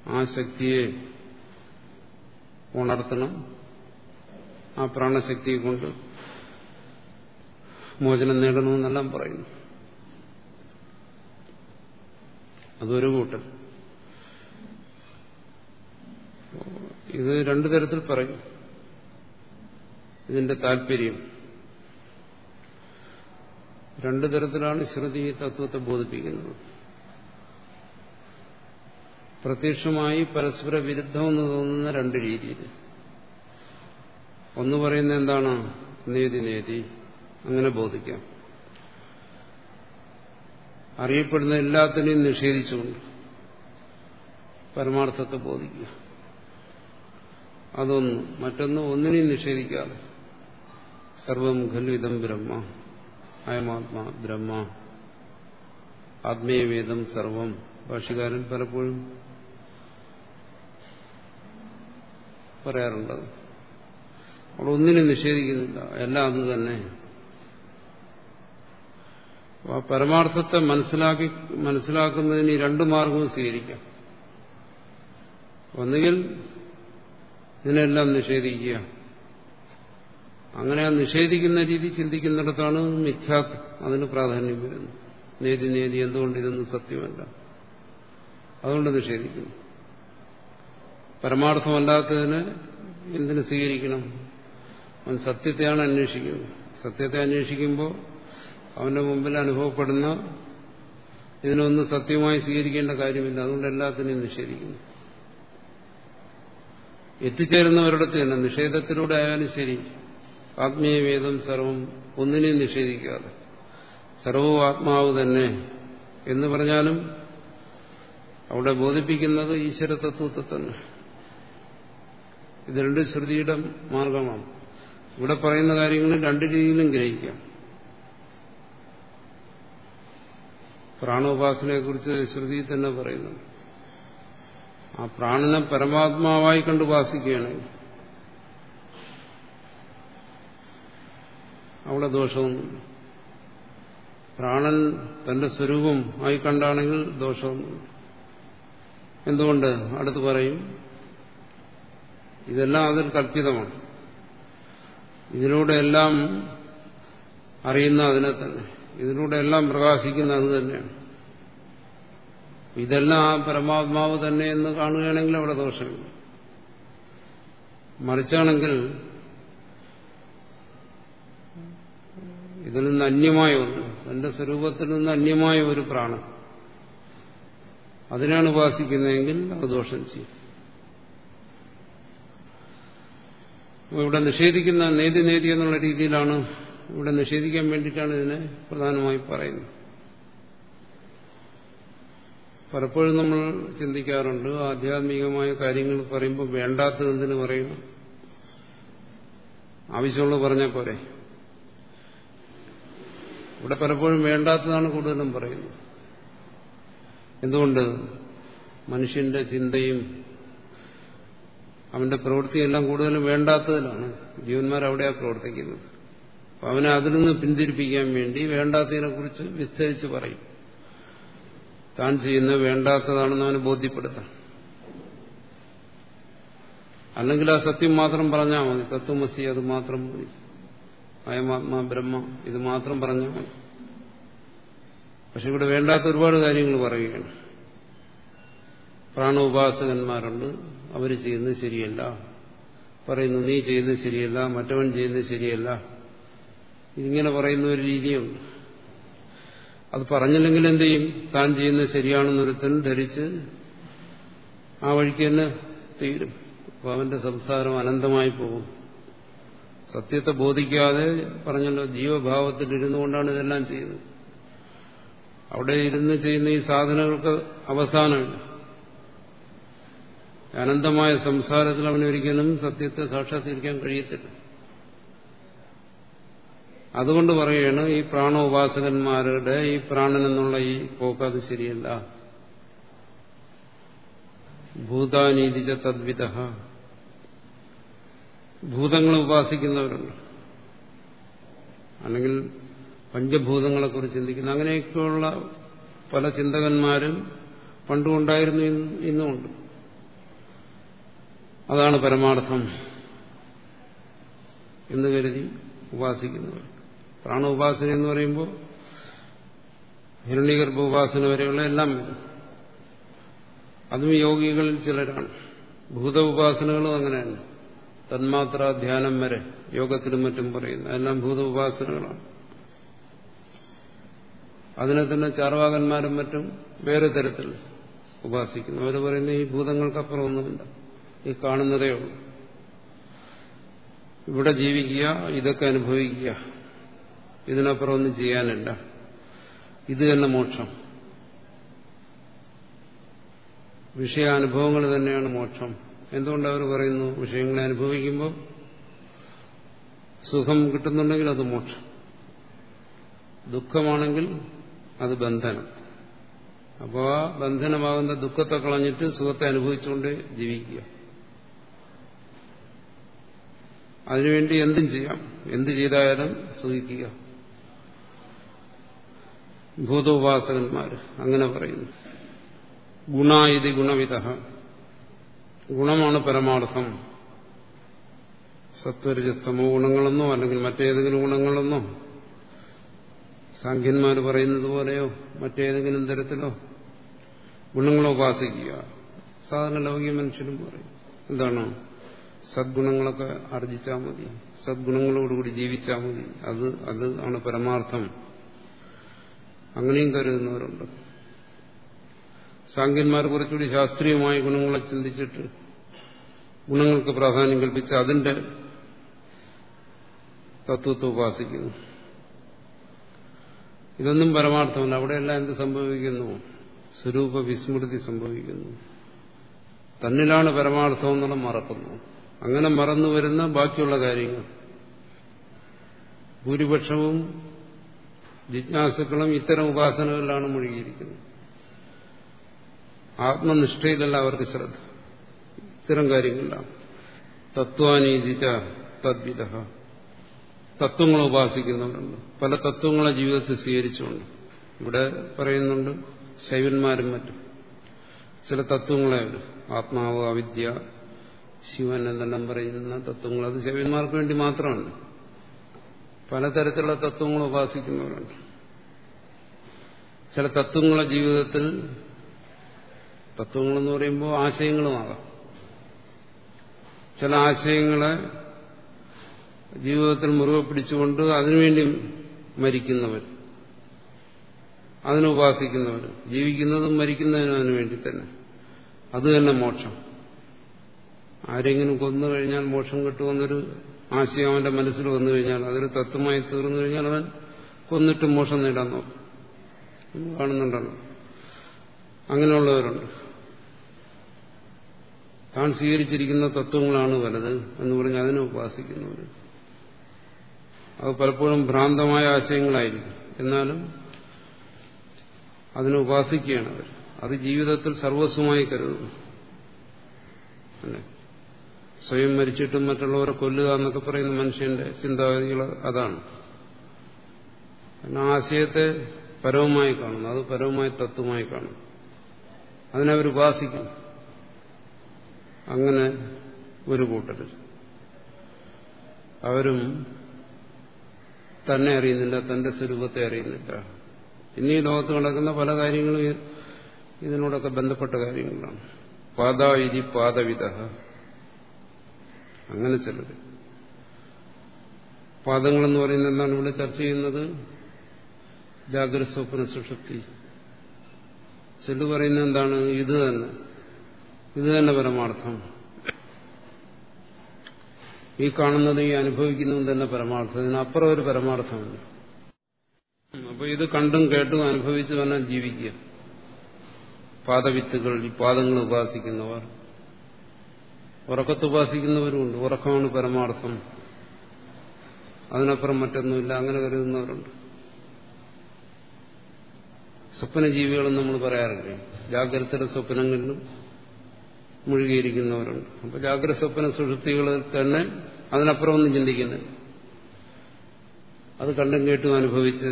ആ ശക്തിയെ ഉണർത്തണം. ആ പ്രാണശക്തിയെ കൊണ്ട് മോചനം നേടണമെന്നെല്ലാം പറയുന്നു. അതൊരു കൂട്ടൽ ഇത് രണ്ടു തരത്തിൽ പറയും. ഇതിന്റെ താല്പര്യം. രണ്ടു തരത്തിലാണ് ശ്രുതി ഈ തത്വത്തെ ബോധിപ്പിക്കുന്നത്. പ്രത്യക്ഷമായി പരസ്പര വിരുദ്ധമെന്ന് തോന്നുന്ന രണ്ട് രീതിയിൽ. ഒന്ന് പറയുന്നത് എന്താണ്? നേതി നേതി. അങ്ങനെ ബോധിക്കാം. അറിയപ്പെടുന്ന എല്ലാത്തിനെയും നിഷേധിച്ചുകൊണ്ട് പരമാർത്ഥത്തെ ബോധിക്കുക. അതൊന്ന് മറ്റൊന്ന് ഒന്നിനെയും നിഷേധിക്കാതെ. സർവം ഖലു ഇതം ബ്രഹ്മ. അയമാത്മാ ബ്രഹ്മ. ആത്മീയവേദം സർവം. ഭാഷകാരൻ പലപ്പോഴും പറയാറുണ്ട്. അവിടെ ഒന്നിനും നിഷേധിക്കുന്നില്ല. എല്ലാം അത് തന്നെ. ആ പരമാർത്ഥത്തെ മനസ്സിലാക്കി മനസ്സിലാക്കുന്നതിന് രണ്ടു മാർഗവും സ്വീകരിക്കാം. ഒന്നുകിൽ ഇതിനെല്ലാം നിഷേധിക്കുക. അങ്ങനെ ആ നിഷേധിക്കുന്ന രീതി ചിന്തിക്കുന്നിടത്താണ് മിഥ്യാത് അതിന് പ്രാധാന്യം വരുന്നത്. നേതി നേതി എന്തുകൊണ്ട് ഇതൊന്നും സത്യമല്ല? അതുകൊണ്ട് നിഷേധിക്കുന്നു. പരമാർത്ഥമല്ലാത്തതിന് എന്തിനു സ്വീകരിക്കണം? അവൻ സത്യത്തെയാണ് അന്വേഷിക്കുന്നത്. സത്യത്തെ അന്വേഷിക്കുമ്പോൾ അവന്റെ മുമ്പിൽ അനുഭവപ്പെടുന്ന ഇതിനൊന്നും സത്യമായി സ്വീകരിക്കേണ്ട കാര്യമില്ല. അതുകൊണ്ട് എല്ലാത്തിനെയും നിഷേധിക്കുന്നു. എത്തിച്ചേരുന്നവരിടത്ത് തന്നെ നിഷേധത്തിലൂടെ ആയാലും ശരി. ആത്മീയവേദം സർവം ഒന്നിനെയും നിഷേധിക്കാതെ. സർവവും ആത്മാവ് തന്നെ എന്ന് പറഞ്ഞാലും അവിടെ ബോധിപ്പിക്കുന്നത് ഈശ്വര തത്വത്തെ തന്നെ. ഇത് രണ്ട് ശ്രുതിയുടെ മാർഗമാണ്. ഇവിടെ പറയുന്ന കാര്യങ്ങൾ രണ്ട് രീതിയിലും ഗ്രഹിക്കാം. പ്രാണോപാസനയെക്കുറിച്ച് ശ്രുതി തന്നെ പറയുന്നു ആ പ്രാണനെ പരമാത്മാവായി കണ്ട് ഉപാസിക്കുകയാണെങ്കിൽ അവിടെ ദോഷമൊന്നുമില്ല പ്രാണൻ തന്റെ സ്വരൂപം ആയി കണ്ടാണെങ്കിൽ ദോഷമൊന്നുമില്ല എന്തുകൊണ്ട്? അടുത്ത് പറയും. ഇതെല്ലാം അതിൽ കല്പിതമാണ് ഇതിലൂടെ എല്ലാം അറിയുന്ന അതിനെ തന്നെ. ഇതിലൂടെ എല്ലാം പ്രകാശിക്കുന്ന അത് തന്നെയാണ്. ഇതെല്ലാം ആ പരമാത്മാവ് തന്നെ എന്ന് കാണുകയാണെങ്കിൽ അവിടെ ദോഷമില്ല. മറിച്ചാണെങ്കിൽ ഇതിൽ നിന്ന് അന്യമായ ഒന്ന് തന്റെ സ്വരൂപത്തിൽ നിന്ന് അന്യമായ ഒരു പ്രാണൻ അതിനാണ് ഉപാസിക്കുന്നതെങ്കിൽ അത് ദോഷം ചെയ്യും. ഇവിടെ നിഷേധിക്കുന്ന നേതി നേതി എന്നുള്ള രീതിയിലാണ് ഇവിടെ നിഷേധിക്കാൻ വേണ്ടിയിട്ടാണ് ഇതിനെ പ്രധാനമായി പറയുന്നത്. പലപ്പോഴും നമ്മൾ ചിന്തിക്കാറുണ്ട് ആധ്യാത്മികമായ കാര്യങ്ങൾ പറയുമ്പോൾ വേണ്ടാത്തത് എന്തിനു പറയുന്നു ആവശ്യമുള്ളത് പറഞ്ഞാൽ പോരെ. ഇവിടെ പലപ്പോഴും വേണ്ടാത്തതാണ് കൂടുതലും പറയുന്നത്. എന്തുകൊണ്ട്? മനുഷ്യന്റെ ചിന്തയും അവന്റെ പ്രവൃത്തിയെല്ലാം കൂടുതലും വേണ്ടാത്തതിലാണ്. ജീവന്മാർ അവിടെയാണ് പ്രവർത്തിക്കുന്നത്. അവനെ അതിൽ നിന്ന് പിന്തിരിപ്പിക്കാൻ വേണ്ടി വേണ്ടാത്തതിനെ കുറിച്ച് വിസ്തരിച്ച് പറയും. താൻ ചെയ്യുന്നത് വേണ്ടാത്തതാണെന്ന് അവന് ബോധ്യപ്പെടുത്താം. അല്ലെങ്കിൽ ആ സത്യം മാത്രം പറഞ്ഞാൽ മതി. തത്വമസി അത് മാത്രം മതി. അയമാത്മാ ബ്രഹ്മ ഇത് മാത്രം പറഞ്ഞാൽ മതി. പക്ഷെ ഇവിടെ വേണ്ടാത്ത ഒരുപാട് കാര്യങ്ങൾ പറയുകയാണ്. പ്രാണോപാസകന്മാരുണ്ട്. അവർ ചെയ്യുന്നത് ശരിയല്ല. പറയുന്നു നീ ചെയ്യുന്നത് ശരിയല്ല. മറ്റവൻ ചെയ്യുന്നത് ശരിയല്ല. ഇങ്ങനെ പറയുന്ന ഒരു രീതിയുണ്ട്. അത് പറഞ്ഞില്ലെങ്കിൽ എന്ത് ചെയ്യും? താൻ ചെയ്യുന്നത് ശരിയാണെന്നൊരുത്തൻ ധരിച്ച് ആ വഴിക്ക് തന്നെ തീരും. അപ്പോൾ അവന്റെ സംസാരം അനന്തമായി പോകും. സത്യത്തെ ബോധിക്കാതെ പറഞ്ഞല്ലോ ജീവഭാവത്തിൽ ഇരുന്നു കൊണ്ടാണ് ഇതെല്ലാം ചെയ്യുന്നത്. അവിടെ ഇരുന്ന് ചെയ്യുന്ന ഈ സാധനങ്ങൾക്ക് അവസാനമില്ല. അനന്തമായ സംസാരത്തിൽ അവനൊരിക്കലും സത്യത്തെ സാക്ഷാത്കരിക്കാൻ കഴിയത്തില്ല. അതുകൊണ്ട് പറയുകയാണ് ഈ പ്രാണോപാസകന്മാരുടെ ഈ പ്രാണൻ എന്നുള്ള ഈ പോക്ക് അത് ശരിയല്ല. ഭൂതാനീതിച്ച തദ്വിധ. ഭൂതങ്ങളെ ഉപാസിക്കുന്നവരുണ്ട്. അല്ലെങ്കിൽ പഞ്ചഭൂതങ്ങളെക്കുറിച്ച് ചിന്തിക്കുന്ന അങ്ങനെയൊക്കെയുള്ള പല ചിന്തകന്മാരും പണ്ടുമുണ്ടായിരുന്നു ഇന്നുമുണ്ട്. അതാണ് പരമാർത്ഥം എന്ന് കരുതി ഉപാസിക്കുന്നവർ. പ്രാണ ഉപാസന എന്ന് പറയുമ്പോൾ ഹിരണ്യഗർഭ ഉപാസന വരെയുള്ള എല്ലാം വരും അതും യോഗികളിൽ ചിലരാണ്. ഭൂത ഉപാസനകളും അങ്ങനെയാണ്. തന്മാത്ര ധ്യാനം വരെ യോഗത്തിലും മറ്റും പറയുന്നു അതെല്ലാം ഭൂത ഉപാസനകളാണ് അതിനെ തന്നെ ചാർവാകന്മാരും മറ്റും വേറെ തരത്തിൽ ഉപാസിക്കുന്നു. അവർ പറയുന്നത് ഈ ഭൂതങ്ങൾക്കപ്പുറം ഒന്നുമില്ല ഈ കാണുന്നതേ ഉള്ളൂ. ഇവിടെ ജീവിക്കുക ഇതൊക്കെ അനുഭവിക്കുക. ഇതിനപ്പുറം ഒന്നും ചെയ്യാനില്ല. ഇത് തന്നെ മോക്ഷം. വിഷയാനുഭവങ്ങൾ തന്നെയാണ് മോക്ഷം. എന്തുകൊണ്ട് അവർ പറയുന്നു? വിഷയങ്ങളെ അനുഭവിക്കുമ്പോൾ സുഖം കിട്ടുന്നുണ്ടെങ്കിൽ അത് മോക്ഷം. ദുഃഖമാണെങ്കിൽ അത് ബന്ധനം. അപ്പോൾ ആ ബന്ധനമാകുന്ന ദുഃഖത്തെ കളഞ്ഞിട്ട് സുഖത്തെ അനുഭവിച്ചുകൊണ്ട് ജീവിക്കുക. അതിനുവേണ്ടി എന്തും ചെയ്യാം. എന്ത് ചെയ്തായാലും സുഖിക്കുക. ഭൂതോപാസകന്മാർ അങ്ങനെ പറയുന്നു. ഗുണായിതി ഗുണവിധ. ഗുണമാണ് പരമാർത്ഥം. സത്വരജസ്തമോ ഗുണങ്ങളെന്നോ അല്ലെങ്കിൽ മറ്റേതെങ്കിലും ഗുണങ്ങളെന്നോ. സാഖ്യന്മാർ പറയുന്നത് പോലെയോ മറ്റേതെങ്കിലും തരത്തിലോ. ഗുണങ്ങളോ ഉപാസിക്കുക. സാധാരണ ലൗകിക മനുഷ്യരും പറയും. എന്താണ്? സദ്ഗുണങ്ങളൊക്കെ ആർജിച്ചാൽ മതി. സദ്ഗുണങ്ങളോടുകൂടി ജീവിച്ചാൽ മതി. അത് അത് ആണ് പരമാർത്ഥം. അങ്ങനെയും കരുതുന്നവരുണ്ട്. സാങ്കന്മാർ കുറച്ചുകൂടി ശാസ്ത്രീയമായ ഗുണങ്ങളെ ചിന്തിച്ചിട്ട് ഗുണങ്ങൾക്ക് പ്രാധാന്യം കൽപ്പിച്ച് അതിന്റെ തത്വത്തെ ഉപാസിക്കുന്നു. ഇതൊന്നും പരമാർത്ഥമല്ല. അവിടെയെല്ലാം എന്ത് സംഭവിക്കുന്നു? സ്വരൂപ വിസ്മൃതി സംഭവിക്കുന്നു. തന്നിലാണ് പരമാർത്ഥം എന്നുള്ള മറക്കുന്നു. അങ്ങനെ മറന്നു വരുന്ന ബാക്കിയുള്ള കാര്യങ്ങൾ. ഭൂരിപക്ഷവും ജിജ്ഞാസുക്കളും ഇത്തരം ഉപാസനകളിലാണ് മുഴുകിയിരിക്കുന്നത്. ആത്മനിഷ്ഠയിലല്ല അവർക്ക് ശ്രദ്ധ. ഇത്തരം കാര്യങ്ങളിലാണ്. തത്വാനീതിച്ച തദ്വിധ തത്വങ്ങൾ ഉപാസിക്കുന്നവരുണ്ട് പല തത്വങ്ങളെ ജീവിതത്തിൽ സ്വീകരിച്ചുകൊണ്ട്. ഇവിടെ പറയുന്നുണ്ട് ശൈവന്മാരും മറ്റും. ചില തത്വങ്ങളെ ആത്മാവ് അവിദ്യ ശിവൻ എന്നെല്ലാം പറയുന്ന തത്വങ്ങൾ അത് ശൈവന്മാർക്ക് വേണ്ടി മാത്രമാണ്. പലതരത്തിലുള്ള തത്വങ്ങൾ ഉപാസിക്കുന്നവരുണ്ട്. ചില തത്വങ്ങളെ ജീവിതത്തിൽ തത്വങ്ങളെന്ന് പറയുമ്പോൾ ആശയങ്ങളുമാകാം. ചില ആശയങ്ങളെ ജീവിതത്തിൽ മുറുകെ പിടിച്ചുകൊണ്ട് അതിനുവേണ്ടി മരിക്കുന്നവർ അതിനുപാസിക്കുന്നവർ ജീവിക്കുന്നതും മരിക്കുന്നതിനും അതിനു വേണ്ടി തന്നെ. അത് തന്നെ മോക്ഷം. ആരെങ്കിലും കൊന്നു കഴിഞ്ഞാൽ മോക്ഷം കിട്ടുമെന്നൊരു ആശയം അവന്റെ മനസ്സിൽ വന്നു കഴിഞ്ഞാൽ അതൊരു തത്വമായി തീർന്നു കഴിഞ്ഞാൽ അവൻ കൊന്നിട്ട് മോക്ഷം നേടാൻ നോക്കും. കാണുന്നുണ്ടല്ലോ. അങ്ങനെയുള്ളവരുണ്ട്. താൻ സ്വീകരിച്ചിരിക്കുന്ന തത്വങ്ങളാണ് വലുത് എന്ന് പറഞ്ഞ് അതിനെ ഉപാസിക്കുന്നവർ അത് പലപ്പോഴും ഭ്രാന്തമായ ആശയങ്ങളായിരിക്കും. എന്നാലും അതിനെ ഉപാസിക്കുകയാണ് അവർ. അത് ജീവിതത്തിൽ സർവസ്വമായി കരുതുന്നു. സ്വയം മരിച്ചിട്ടും മറ്റുള്ളവരെ കൊല്ലുക എന്നൊക്കെ പറയുന്ന മനുഷ്യന്റെ ചിന്താഗതികൾ അതാണ്. ആശയത്തെ പരവുമായി കാണുന്നു. അത് പരവുമായി തത്വമായി കാണുന്നു. അതിനവർ ഉപാസിക്കും അങ്ങനെ ഒരു കൂട്ടർ അവരും തന്നെ അറിയുന്നില്ല തന്റെ സ്വരൂപത്തെ അറിയുന്നില്ല. ഇന്നീ ലോകത്ത് നടക്കുന്ന പല കാര്യങ്ങളും ഇതിനോടൊക്കെ ബന്ധപ്പെട്ട കാര്യങ്ങളാണ്. പാതായിരി പാതവിത അങ്ങനെ ചിലർ പാദങ്ങളെന്ന് പറയുന്നത് എന്താണ് ഇവിടെ ചർച്ച ചെയ്യുന്നത്? ജാഗ്രത സ്വപ്ന സുഷുപ്തി ചെല്ലു പറയുന്നത് എന്താണ്? ഇത് തന്നെ. ഇത് തന്നെ പരമാർത്ഥം. ഈ കാണുന്നത് ഈ അനുഭവിക്കുന്നതും തന്നെ പരമാർത്ഥം. ഇതിനപ്പുറം ഒരു പരമാർത്ഥമുണ്ട്. അപ്പൊ ഇത് കണ്ടും കേട്ടും അനുഭവിച്ചു തന്നെ ജീവിക്കുക. പാദവിത്തുകൾ ഈ പാദങ്ങൾ ഉപാസിക്കുന്നവർ. ഉറക്കത്ത് ഉപാസിക്കുന്നവരുമുണ്ട്. ഉറക്കമാണ് പരമാർത്ഥം. അതിനപ്പുറം മറ്റൊന്നുമില്ല. അങ്ങനെ കരുതുന്നവരുണ്ട്. സ്വപ്നജീവികളെന്ന് നമ്മൾ പറയാറില്ലേ? ജാഗ്രത സ്വപ്നങ്ങളിലും മുഴുകിയിരിക്കുന്നവരുണ്ട്. അപ്പൊ ജാഗ്രത സ്വപ്ന സുഷുപ്തികളിൽ തന്നെ അതിനപ്പുറം ഒന്നും ചിന്തിക്കുന്നില്ല. അത് കണ്ടും കേട്ടും അനുഭവിച്ച്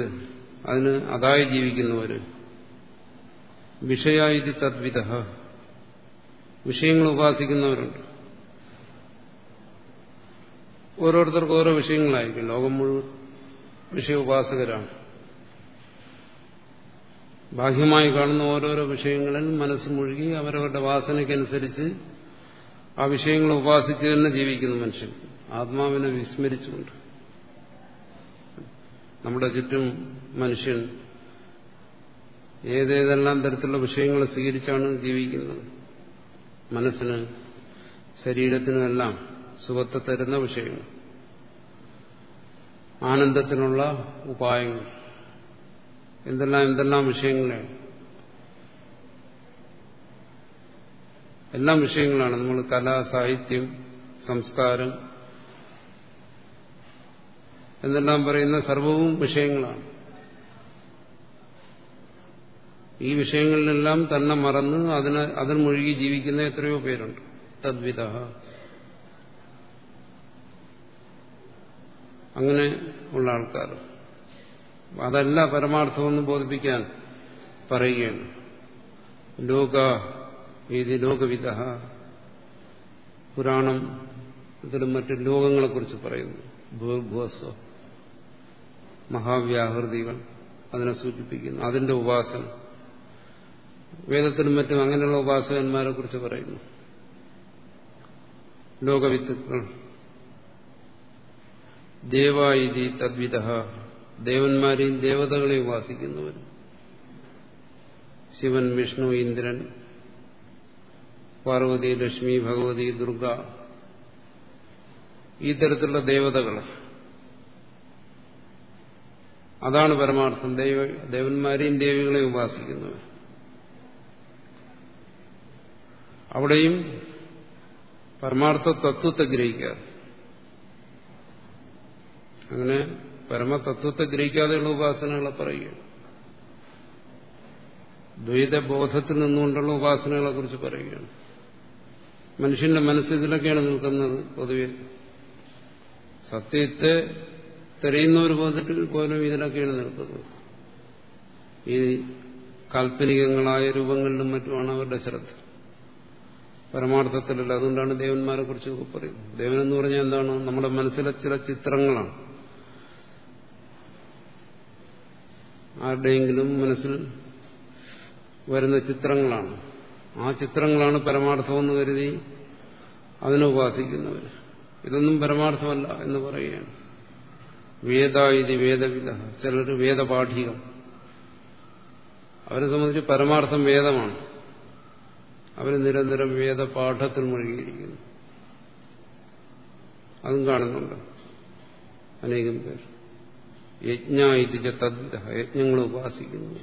അതിന് അതായി ജീവിക്കുന്നവര് വിഷയായുധി തദ്വിധ. വിഷയങ്ങൾ ഉപാസിക്കുന്നവരുണ്ട്. ഓരോരുത്തർക്കും ഓരോ വിഷയങ്ങളായിരിക്കും. ലോകം മുഴുവൻ വിഷയ ഉപാസകരാണ്. ബാഹ്യമായി കാണുന്ന ഓരോരോ വിഷയങ്ങളിൽ മനസ്സ് മുഴുകി അവരവരുടെ വാസനയ്ക്കനുസരിച്ച് ആ വിഷയങ്ങൾ ഉപാസിച്ച് തന്നെ ജീവിക്കുന്നു മനുഷ്യൻ. ആത്മാവിനെ വിസ്മരിച്ചുകൊണ്ട്. നമ്മുടെ ചുറ്റും മനുഷ്യൻ ഏതേതെല്ലാം തരത്തിലുള്ള വിഷയങ്ങൾ സ്വീകരിച്ചാണ് ജീവിക്കുന്നത്. മനസ്സിന് ശരീരത്തിനുമെല്ലാം സുഖത്തെ തരുന്ന വിഷയങ്ങൾ. ആനന്ദത്തിനുള്ള ഉപായങ്ങൾ. എന്തെല്ലാം എന്തെല്ലാം വിഷയങ്ങളാണ് എല്ലാം വിഷയങ്ങളാണ് നമ്മൾ കല സാഹിത്യം സംസ്കാരം എന്തെല്ലാം പറയുന്ന സർവവും വിഷയങ്ങളാണ്. ഈ വിഷയങ്ങളിലെല്ലാം തന്നെ മറന്ന് അതിന് അതിൽ മുഴുകി ജീവിക്കുന്ന എത്രയോ പേരുണ്ട്. തദ്വിത അങ്ങനെ ഉള്ള ആൾക്കാർ. അതല്ല പരമാർത്ഥമെന്ന് ബോധിപ്പിക്കാൻ പറയുകയാണ്. ലോക ഏത് ലോകവിധ പുരാണം ഇതിലും മറ്റ് ലോകങ്ങളെക്കുറിച്ച് പറയുന്നു. ഭൂർഭുവസ്വ മഹാവ്യാഹൃതികൾ അതിനെ സൂചിപ്പിക്കുന്നു. അതിന്റെ ഉപാസന. വേദത്തിലും മറ്റും അങ്ങനെയുള്ള ഉപാസകന്മാരെ കുറിച്ച് പറയുന്നു. ലോകവിത്തുക്കൾ. ദേവായിതി തദ്വിധ. ദേവന്മാരെയും ദേവതകളെയും ഉപാസിക്കുന്നവർ ശിവൻ വിഷ്ണു ഇന്ദ്രൻ പാർവതി ലക്ഷ്മി ഭഗവതി ദുർഗ ഈ തരത്തിലുള്ള ദേവതകൾ. അതാണ് പരമാർത്ഥം. ദൈവ ദേവന്മാരെയും ദേവികളെയും ഉപാസിക്കുന്നവർ. അവിടെയും പരമാർത്ഥ തത്വത്തെ ഗ്രഹിക്കാതെ അങ്ങനെ പരമതത്വത്തെ ഗ്രഹിക്കാതെയുള്ള ഉപാസനകളെ പറയുകയാണ്. ദ്വൈതബോധത്തിൽ നിന്നുകൊണ്ടുള്ള ഉപാസനകളെ കുറിച്ച് പറയുകയാണ്. മനുഷ്യന്റെ മനസ്സ് ഇതിലൊക്കെയാണ് നിൽക്കുന്നത് പൊതുവെ. സത്യത്തെ തെരയുന്നവർ ബോധത്തിൽ പോലും ഇതിലൊക്കെയാണ് നിൽക്കുന്നത്. ഈ കാൽപ്പനികങ്ങളായ രൂപങ്ങളിലും മറ്റുമാണ് അവരുടെ ശ്രദ്ധ. പരമാർത്ഥത്തിലല്ല അതുകൊണ്ടാണ് ദേവന്മാരെ കുറിച്ച് പറയുന്നത്. ദേവനെന്ന് പറഞ്ഞാൽ എന്താണ്? നമ്മുടെ മനസ്സിലെ ചില ചിത്രങ്ങളാണ്. ആരുടെയെങ്കിലും മനസ്സിൽ വരുന്ന ചിത്രങ്ങളാണ്. ആ ചിത്രങ്ങളാണ് പരമാർത്ഥമെന്ന് കരുതി അതിനെ ഉപാസിക്കുന്നവർ. ഇതൊന്നും പരമാർത്ഥമല്ല എന്ന് പറയുകയാണ്. വേദ വേദവിധ ചിലർ വേദപാഠികൾ അവരെ സംബന്ധിച്ച് പരമാർത്ഥം വേദമാണ്. അവർ നിരന്തരം വേദപാഠത്തിൽ മുഴുകിയിരിക്കുന്നു. അതും കാണുന്നുണ്ട്. അനേകം പേർ. യജ്ഞ ഇതിച്ച തദ്വിധ യജ്ഞങ്ങൾ ഉപാസിക്കുന്നു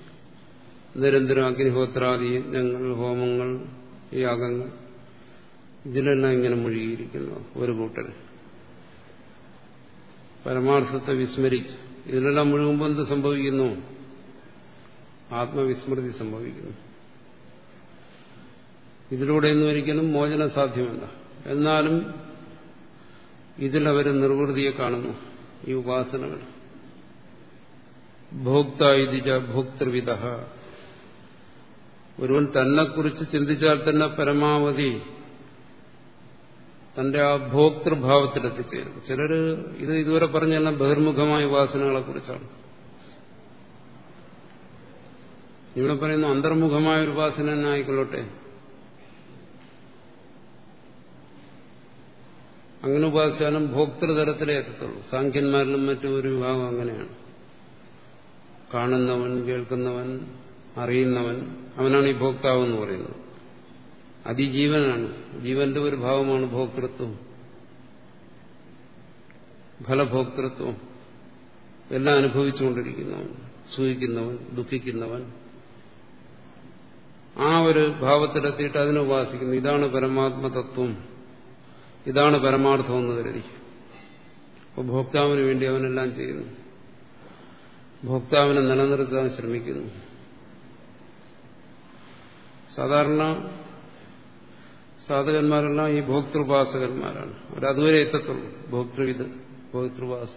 നിരന്തരം അഗ്നിഹോത്രാദി യജ്ഞങ്ങൾ ഹോമങ്ങൾ യാഗങ്ങൾ ഇതിലെല്ലാം ഇങ്ങനെ മുഴുകിയിരിക്കുന്നു ഒരു കൂട്ടർ പരമാർത്ഥത്തെ വിസ്മരിച്ച് ഇതിലെല്ലാം മുഴുകുമ്പോൾ എന്ത് സംഭവിക്കുന്നു? ആത്മവിസ്മൃതി സംഭവിക്കുന്നു. ഇതിലൂടെയൊന്നും ഒരിക്കലും മോചനം സാധ്യമല്ല. എന്നാലും ഇതിലവർ നിർവൃതിയെ കാണുന്നു ഈ ഉപാസനകൾ ഭോക്ത ഇതിജ ഭോക്തൃവിധ ഒരുവൻ തന്നെക്കുറിച്ച് ചിന്തിച്ചാൽ തന്നെ പരമാവധി തന്റെ ആ ഭോക്തൃഭാവത്തിലെത്തിച്ചേരും ചിലര് ഇത് ഇതുവരെ പറഞ്ഞെല്ലാം ബഹിർമുഖമായ ഉപാസനകളെ കുറിച്ചാണ് ഇവിടെ പറയുന്നു അന്തർമുഖമായ ഒരു ഉപാസന തന്നെ ആയിക്കൊള്ളട്ടെ. അങ്ങനെ ഉപാസിച്ചാലും ഭോക്തൃതലത്തിലേ എത്തത്തുള്ളൂ. സാഖ്യന്മാരിലും മറ്റും ഒരു വിഭാഗം അങ്ങനെയാണ്. കാണുന്നവൻ കേൾക്കുന്നവൻ അറിയുന്നവൻ അവനാണ് ഈ ഭോക്താവ് എന്ന് പറയുന്നത്. അതിജീവനാണ്. ജീവന്റെ ഒരു ഭാവമാണ് ഭോക്തൃത്വം. ഫലഭോക്തൃത്വം. എല്ലാം അനുഭവിച്ചുകൊണ്ടിരിക്കുന്നവൻ സൂഹിക്കുന്നവൻ ദുഃഖിക്കുന്നവൻ. ആ ഒരു ഭാവത്തിലെത്തിയിട്ട് അതിനെ ഉപാസിക്കുന്നു. ഇതാണ് പരമാത്മതത്വം. ഇതാണ് പരമാർത്ഥം എന്ന് കരുതി. അപ്പോൾ ഭോക്താവിന് വേണ്ടി അവനെല്ലാം ചെയ്യുന്നു. ഭോക്താവിനെ നിലനിർത്താൻ ശ്രമിക്കുന്നു. സാധാരണ സാധകന്മാരെല്ലാം ഈ ഭോക്തൃപാസകന്മാരാണ്. അവരതുവരെ എത്തത്തുള്ളൂ. ഭോക്തൃവിത് ഭോക്തൃപാസ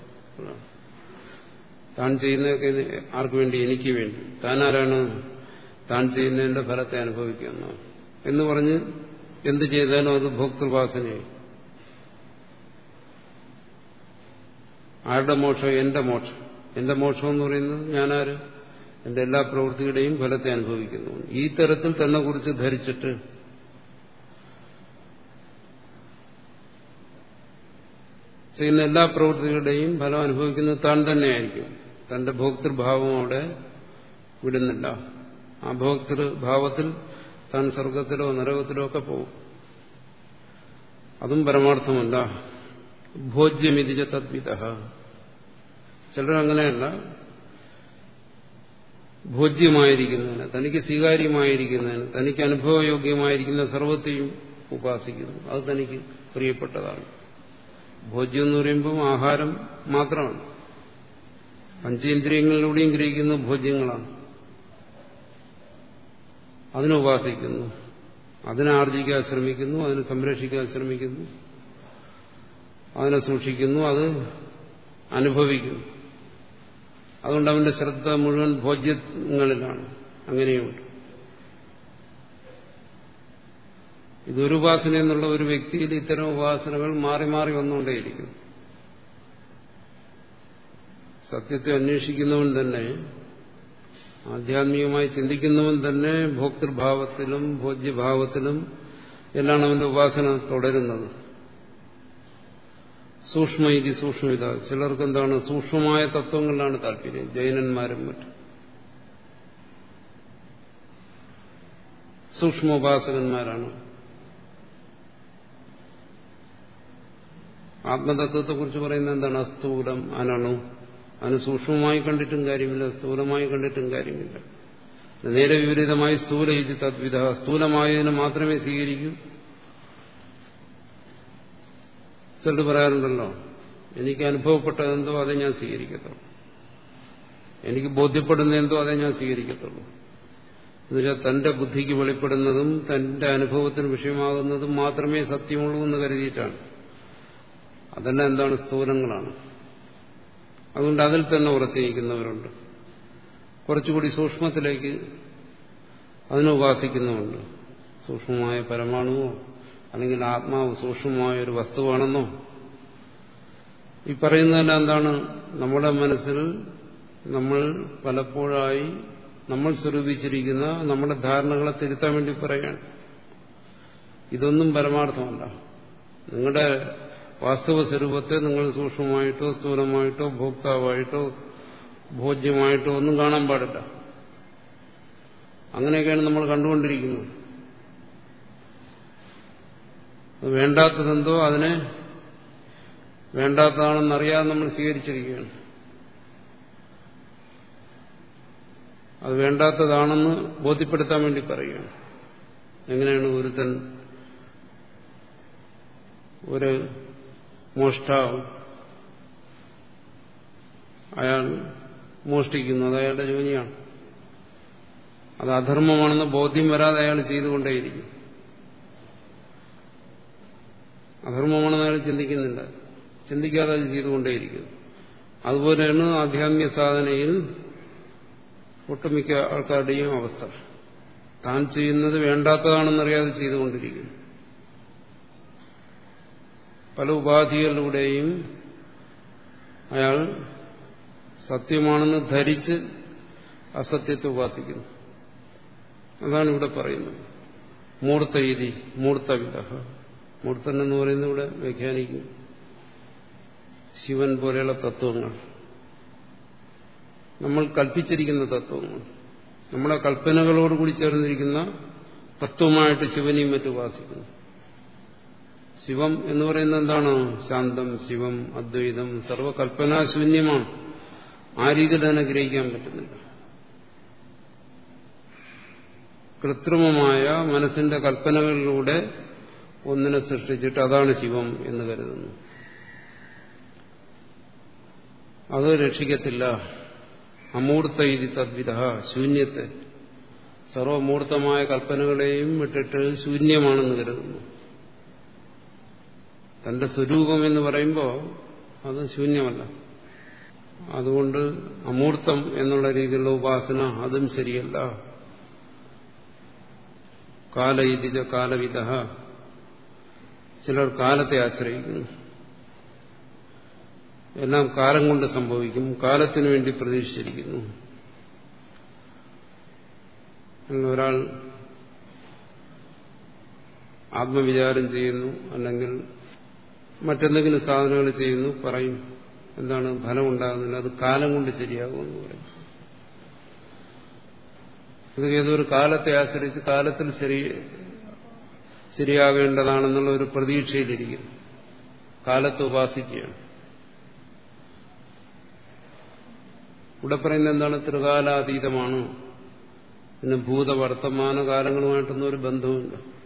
താൻ ചെയ്യുന്നതൊക്കെ ആർക്കു വേണ്ടി? എനിക്ക് വേണ്ടി. താൻ ആരാണ് താൻ ചെയ്യുന്നതിന്റെ ഫലത്തെ അനുഭവിക്കുന്ന എന്ന് പറഞ്ഞ് എന്ത് ചെയ്താലും അത് ഭോക്തൃപാസനയായി. ആരുടെ മോക്ഷം? എന്റെ മോക്ഷം. എന്റെ മോക്ഷം എന്ന് പറയുന്നത്? ഞാനാര്? എന്റെ എല്ലാ പ്രവൃത്തിയുടെയും ഫലത്തെ അനുഭവിക്കുന്നു. ഈ തരത്തിൽ തന്നെ കുറിച്ച് ധരിച്ചിട്ട് ചെയ്യുന്ന എല്ലാ പ്രവൃത്തികളുടെയും ഫലം അനുഭവിക്കുന്നത് താൻ തന്നെയായിരിക്കും. തന്റെ ഭോക്തൃഭാവം അവിടെ വിടുന്നില്ല. ആ ഭോക്തൃഭാവത്തിൽ താൻ സ്വർഗത്തിലോ നരകത്തിലോ ഒക്കെ പോകും. അതും പരമാർത്ഥമല്ല. ഭോജ്യമിതിജ തദ്വിത ചിലരങ്ങനെയല്ല. ഭോജ്യമായിരിക്കുന്നതിന് തനിക്ക് സ്വീകാര്യമായിരിക്കുന്നതിന് തനിക്ക് അനുഭവയോഗ്യമായിരിക്കുന്ന സർവത്തെയും ഉപാസിക്കുന്നു. അത് തനിക്ക് പ്രിയപ്പെട്ടതാണ്. ഭോജ്യം എന്ന് പറയുമ്പോൾ ആഹാരം മാത്രമാണ്. പഞ്ചേന്ദ്രിയങ്ങളിലൂടെയും ഗ്രഹിക്കുന്ന ഭോജ്യങ്ങളാണ് അതിനെ ഉപാസിക്കുന്നു. അതിനെ ആർജിക്കാൻ ശ്രമിക്കുന്നു അതിനെ സംരക്ഷിക്കാൻ ശ്രമിക്കുന്നു അതിനെ സൂക്ഷിക്കുന്നു അത് അനുഭവിക്കുന്നു. അതുകൊണ്ട് അവന്റെ ശ്രദ്ധ മുഴുവൻ ഭോജ്യങ്ങളിലാണ്. അങ്ങനെയുണ്ട്. ഇതൊരു ഉപാസന എന്നുള്ള ഒരു വ്യക്തിയിൽ ഇത്തരം ഉപാസനകൾ മാറി മാറി വന്നുകൊണ്ടേയിരിക്കുന്നു. സത്യത്തെ അന്വേഷിക്കുന്നവൻ തന്നെ ആധ്യാത്മികമായി ചിന്തിക്കുന്നവൻ തന്നെ ഭോക്തൃഭാവത്തിലും ഭോജ്യഭാവത്തിലും എല്ലാം അവന്റെ ഉപാസന തുടരുന്നത്. സൂക്ഷ്മ ഇതി സൂക്ഷ്മത ചിലർക്ക് എന്താണ് സൂക്ഷ്മമായ തത്വങ്ങളിലാണ് താല്പര്യം. ജൈനന്മാരും മറ്റും. സൂക്ഷ്മോപാസകന്മാരാണ്. ആത്മതത്വത്തെക്കുറിച്ച് പറയുന്നത് എന്താണ്? അസ്തൂലം അനണു. അതിന് സൂക്ഷ്മമായി കണ്ടിട്ടും കാര്യമില്ല സ്ഥൂലമായി കണ്ടിട്ടും കാര്യമില്ല. നേരെ വിപരീതമായി സ്ഥൂല ഇത് തദ്വിധ. സ്ഥൂലമായതിനെ മാത്രമേ സ്വീകരിക്കൂ. ചിലർ പറയാറുണ്ടല്ലോ. എനിക്ക് അനുഭവപ്പെട്ടതെന്തോ അതേ ഞാൻ സ്വീകരിക്കത്തുള്ളൂ. എനിക്ക് ബോധ്യപ്പെടുന്ന എന്തോ അതേ ഞാൻ സ്വീകരിക്കത്തുള്ളൂ. എന്നുവെച്ചാൽ തന്റെ ബുദ്ധിക്ക് വെളിപ്പെടുന്നതും തന്റെ അനുഭവത്തിന് വിഷയമാകുന്നതും മാത്രമേ സത്യമുള്ളൂ എന്ന് കരുതിയിട്ടാണ്. അതെല്ലാം എന്താണ് സ്ഥൂലങ്ങളാണ് അതുകൊണ്ട് അതിൽ തന്നെ ഉറച്ചിരിക്കുന്നവരുണ്ട് കുറച്ചുകൂടി സൂക്ഷ്മത്തിലേക്ക് അതിനെ ഉപാസിക്കുന്നുമുണ്ട് സൂക്ഷ്മമായ പരമാണുവോ അല്ലെങ്കിൽ ആത്മാവ് സൂക്ഷ്മമായ ഒരു വസ്തുവാണെന്നോ ഈ പറയുന്നതെല്ലാം എന്താണ്? നമ്മുടെ മനസ്സിൽ നമ്മൾ പലപ്പോഴായി നമ്മൾ സ്വരൂപിച്ചിരിക്കുന്ന നമ്മുടെ ധാരണകളെ തിരുത്താൻ വേണ്ടി പറയാണ് ഇതൊന്നും പരമാർത്ഥമല്ല. നിങ്ങളുടെ വാസ്തവ സ്വരൂപത്തെ നിങ്ങൾ സൂക്ഷ്മമായിട്ടോ സ്ഥൂലമായിട്ടോ ഭോക്താവായിട്ടോ ഭോജ്യമായിട്ടോ ഒന്നും കാണാൻ പാടില്ല. അങ്ങനെയൊക്കെയാണ് നമ്മൾ കണ്ടുകൊണ്ടിരിക്കുന്നത്. വേണ്ടാത്തതെന്തോ അതിനെ വേണ്ടാത്തതാണെന്നറിയാതെ നമ്മൾ സ്വീകരിച്ചിരിക്കുകയാണ്. അത് വേണ്ടാത്തതാണെന്ന് ബോധ്യപ്പെടുത്താൻ വേണ്ടി പറയുകയാണ്. എങ്ങനെയാണ് ഒരുത്തൻ ഒരു മോഷ്ടാവ് അയാൾ മോഷ്ടിക്കുന്നു അത് അയാളുടെ ജോലിയാണ്. അത് അധർമ്മമാണെന്ന് ബോധ്യം വരാതെ അയാൾ ചെയ്തുകൊണ്ടേയിരിക്കും. അധർമ്മമാണെന്ന് അയാൾ ചിന്തിക്കുന്നില്ല. ചിന്തിക്കാതെ അത് ചെയ്തുകൊണ്ടേയിരിക്കുന്നു. അതുപോലെയാണ് ആധ്യാത്മിക സാധനയിൽ ഒട്ടുമിക്ക ആൾക്കാരുടെയും അവസ്ഥ. താൻ ചെയ്യുന്നത് വേണ്ടാത്തതാണെന്നറിയാതെ ചെയ്തുകൊണ്ടിരിക്കുന്നു. പല ഉപാധികളിലൂടെയും അയാൾ സത്യമാണെന്ന് ധരിച്ച് അസത്യത്തെ ഉപാസിക്കുന്നു. അതാണ് ഇവിടെ പറയുന്നത്. മൂർത്തരീതി മൂർത്തവിധ മൂർത്തൻ എന്ന് പറയുന്നത് ഇവിടെ വ്യാഖ്യാനിക്കും. ശിവൻ പോലെയുള്ള തത്വങ്ങൾ. നമ്മൾ കൽപ്പിച്ചിരിക്കുന്ന തത്വങ്ങൾ. നമ്മളെ കൽപ്പനകളോടുകൂടി ചേർന്നിരിക്കുന്ന തത്വമായിട്ട് ശിവനെയും മറ്റു ഉപാസിക്കുന്നു. ശിവം എന്ന് പറയുന്നത് എന്താണ്? ശാന്തം ശിവം അദ്വൈതം സർവകൽപ്പനാശൂന്യമാണ് ആ രീതിയിൽ തന്നെ ഗ്രഹിക്കാൻ പറ്റുന്നില്ല. കൃത്രിമമായ മനസ്സിന്റെ കൽപ്പനകളിലൂടെ ഒന്നിനെ സൃഷ്ടിച്ചിട്ട് അതാണ് ശിവം എന്ന് കരുതുന്നു. അത് രക്ഷിക്കത്തില്ല. അമൂർത്ത ഇതി തദ്വിധ ശൂന്യത്തെ. സർവമൂർത്തമായ കൽപ്പനകളെയും വിട്ടിട്ട് ശൂന്യമാണെന്ന് കരുതുന്നു. തന്റെ സ്വരൂപം എന്ന് പറയുമ്പോൾ അത് ശൂന്യമല്ല. അതുകൊണ്ട് അമൂർത്തം എന്നുള്ള രീതിയിലുള്ള ഉപാസന അതും ശരിയല്ല. കാലയിതിജ കാലവിധ. ചിലർ കാലത്തെ ആശ്രയിക്കുന്നു. എല്ലാം കാലം കൊണ്ട് സംഭവിക്കും. കാലത്തിന് വേണ്ടി പ്രതീക്ഷിച്ചിരിക്കുന്നു. ഒരാൾ ആത്മവിചാരം ചെയ്യുന്നു അല്ലെങ്കിൽ മറ്റെന്തെങ്കിലും സാധനങ്ങൾ ചെയ്യുന്നു പറയും എന്താണ് ഫലം ഉണ്ടാകുന്നില്ല അത് കാലം കൊണ്ട് ശരിയാകുമെന്ന് പറയും. ഇത് ഏതൊരു കാലത്തെ ആശ്രയിച്ച് കാലത്തിൽ ശരി ശരിയാകേണ്ടതാണെന്നുള്ള ഒരു പ്രതീക്ഷയിലിരിക്കുന്നു. കാലത്ത് ഉപാസിക്കുകയാണ്. ഇവിടെ പറയുന്നത് എന്താണ്? ത്രികാലാതീതമാണ്. പിന്നെ ഭൂതവർത്തമാന കാലങ്ങളുമായിട്ടൊന്നും ഒരു ബന്ധവുമില്ല.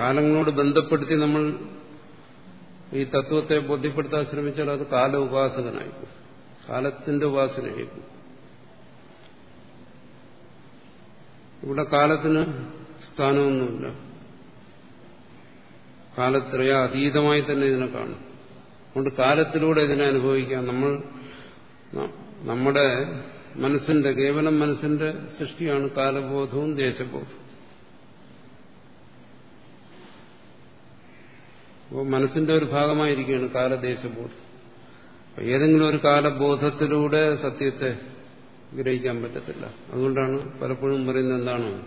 കാലങ്ങളോട് ബന്ധപ്പെടുത്തി നമ്മൾ ഈ തത്വത്തെ ബോധ്യപ്പെടുത്താൻ ശ്രമിച്ചാൽ അത് കാല ഉപാസകനായിരിക്കും കാലത്തിന്റെ ഉപാസനയായിരിക്കും ഇവിടെ കാലത്തിന് സ്ഥാനമൊന്നുമില്ല. കാലത്രയ അതീതമായി തന്നെ ഇതിനെ കാണും. അതുകൊണ്ട് കാലത്തിലൂടെ ഇതിനെ അനുഭവിക്കാം. നമ്മൾ നമ്മുടെ മനസ്സിന്റെ കേവലം മനസ്സിന്റെ സൃഷ്ടിയാണ് കാലബോധവും ദേശബോധവും. അപ്പോൾ മനസ്സിന്റെ ഒരു ഭാഗമായിരിക്കുകയാണ് കാലദേശബോധം. ഏതെങ്കിലും ഒരു കാലബോധത്തിലൂടെ സത്യത്തെ ഗ്രഹിക്കാൻ പറ്റത്തില്ല. അതുകൊണ്ടാണ് പലപ്പോഴും പറയുന്നത് എന്താണ്?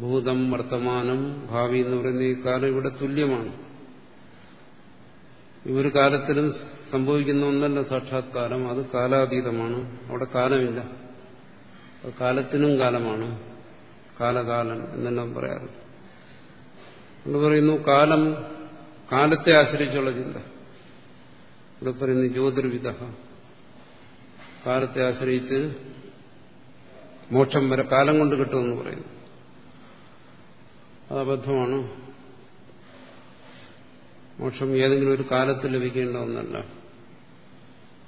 ഭൂതം വർത്തമാനം ഭാവി എന്ന് പറയുന്ന ഈ കാലം ഇവിടെ തുല്യമാണ്. ഒരു കാലത്തിലും സംഭവിക്കുന്ന ഒന്നല്ല സാക്ഷാത്കാലം അത് കാലാതീതമാണ്. അവിടെ കാലമില്ല. അത് കാലത്തിനും കാലമാണ്. കാലകാലൻ എന്നെല്ലാം പറയാറ് എന്ന് പറയുന്നു കാലം കാലത്തെ ആശ്രയിച്ചുള്ള ചിന്ത. ഇവിടെ പറയുന്നു ജ്യോതിർവിധ കാലത്തെ ആശ്രയിച്ച് മോക്ഷം വരെ കാലം കൊണ്ട് കിട്ടുമെന്ന് പറയുന്നു. അത് അബദ്ധമാണ്. മോക്ഷം ഏതെങ്കിലും ഒരു കാലത്ത് ലഭിക്കേണ്ട ഒന്നല്ല.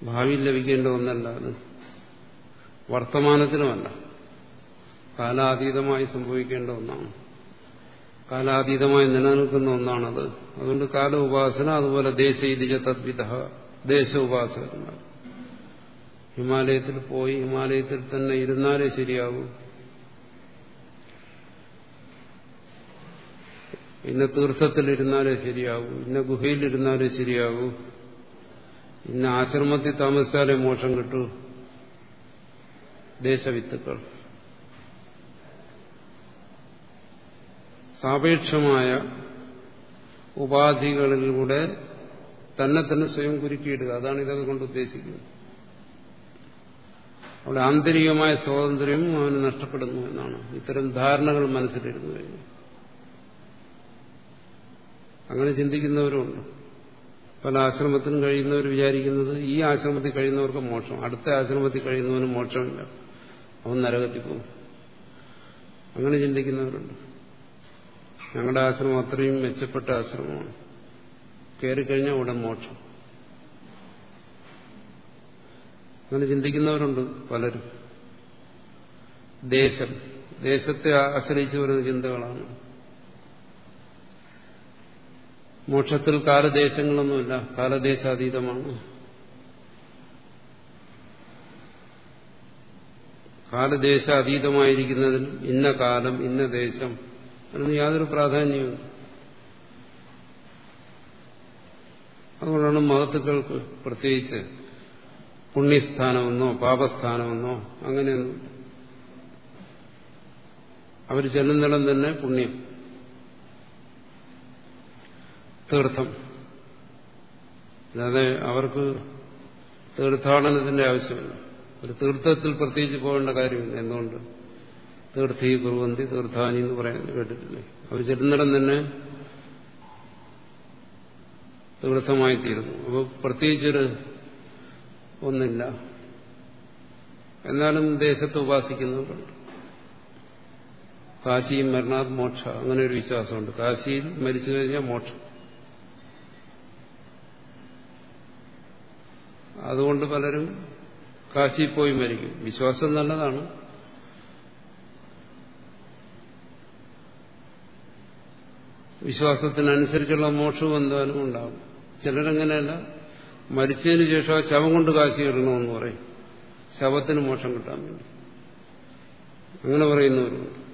ഭാവിയിൽ ലഭിക്കേണ്ട ഒന്നല്ല അത്. വർത്തമാനത്തിനുമല്ല കാലാതീതമായി സംഭവിക്കേണ്ട ഒന്നാണ്. കാലാതീതമായി നിലനിൽക്കുന്ന ഒന്നാണത്. അതുകൊണ്ട് കാല ഉപാസന അതുപോലെ ദേശീതിജ തദ്വിധ ദേശ ഉപാസകന്മാർ ഹിമാലയത്തിൽ പോയി ഹിമാലയത്തിൽ തന്നെ ഇരുന്നാലേ ശരിയാകൂ ഇന്ന തീർത്ഥത്തിൽ തീർത്ഥത്തിലിരുന്നാലേ ശരിയാകൂ ഇന്ന ഗുഹയിലിരുന്നാലേ ശരിയാകൂ ഇന്ന ആശ്രമത്തിൽ താമസിച്ചാലേ മോക്ഷം കിട്ടൂ. ദേശവിത്തുക്കൾ. സാപേക്ഷമായ ഉപാധികളിലൂടെ തന്നെ തന്നെ സ്വയം കുരുക്കിയിടുക. അതാണ് ഇതൊക്കെ കൊണ്ട് ഉദ്ദേശിക്കുന്നത്. അവിടെ ആന്തരികമായ സ്വാതന്ത്ര്യം അവന് നഷ്ടപ്പെടുന്നു എന്നാണ്. ഇത്തരം ധാരണകൾ മനസ്സിലിരുന്നു കഴിഞ്ഞു. അങ്ങനെ ചിന്തിക്കുന്നവരുണ്ട്. പല ആശ്രമത്തിനും കഴിയുന്നവർ വിചാരിക്കുന്നത് ഈ ആശ്രമത്തിൽ കഴിയുന്നവർക്ക് മോക്ഷം അടുത്ത ആശ്രമത്തിൽ കഴിയുന്നവന് മോക്ഷമില്ല. അവൻ നരകത്തിൽ പോകും. അങ്ങനെ ചിന്തിക്കുന്നവരുണ്ട്. ഞങ്ങളുടെ ആശ്രമം അത്രയും മെച്ചപ്പെട്ട ആശ്രമമാണ്. കയറിക്കഴിഞ്ഞാൽ ഉടൻ മോക്ഷം. അങ്ങനെ ചിന്തിക്കുന്നവരുണ്ട് പലരും. ദേശം. ദേശത്തെ ആശ്രയിച്ചു വരുന്ന ചിന്തകളാണ്. മോക്ഷത്തിൽ കാലദേശങ്ങളൊന്നുമില്ല. കാലദേശാതീതമാണ്. കാലദേശാതീതമായിരിക്കുന്നതിൽ ഇന്ന കാലം ഇന്ന ദേശം അതിന് യാതൊരു പ്രാധാന്യവും അതുകൊണ്ടാണ് മഹത്തുക്കൾക്ക് പ്രത്യേകിച്ച് പുണ്യസ്ഥാനമെന്നോ പാപസ്ഥാനമെന്നോ അങ്ങനെയൊന്നും. അവർ ചെല്ലുന്നിടം തന്നെ പുണ്യം. തീർത്ഥം. അല്ലാതെ അവർക്ക് തീർത്ഥാടനത്തിന്റെ ആവശ്യമില്ല. ഒരു തീർത്ഥത്തിൽ പ്രത്യേകിച്ച് പോകേണ്ട കാര്യമില്ല. എന്തുകൊണ്ട്? തീർത്ഥി കുറുവന്തി തീർത്ഥാനി എന്ന് പറയാൻ കേട്ടിട്ടില്ലേ? അവർ ചെല്ലുന്നിടം തന്നെ തീർത്ഥമായി തീരുന്നു അപ്പോൾ പ്രത്യേകിച്ചൊരു ഒന്നില്ല. എന്നാലും ദേശത്ത് ഉപാസിക്കുന്നവരുണ്ട് കാശിയും മരണാത് മോക്ഷ അങ്ങനെ ഒരു വിശ്വാസമുണ്ട്. കാശിയിൽ മരിച്ചു കഴിഞ്ഞാൽ മോക്ഷം. അതുകൊണ്ട് പലരും കാശിയിൽ പോയി മരിക്കും. വിശ്വാസം നല്ലതാണ്. വിശ്വാസത്തിനനുസരിച്ചുള്ള മോക്ഷവും എന്തായാലും ഉണ്ടാകും. ചിലരങ്ങനെയല്ല. മരിച്ചതിന് ശേഷം ആ ശവം കൊണ്ട് കാശി ഇടണമെന്ന് പറയും. ശവത്തിന് മോക്ഷം കിട്ടാൻ വേണ്ടി. അങ്ങനെ പറയുന്നവരുണ്ട്.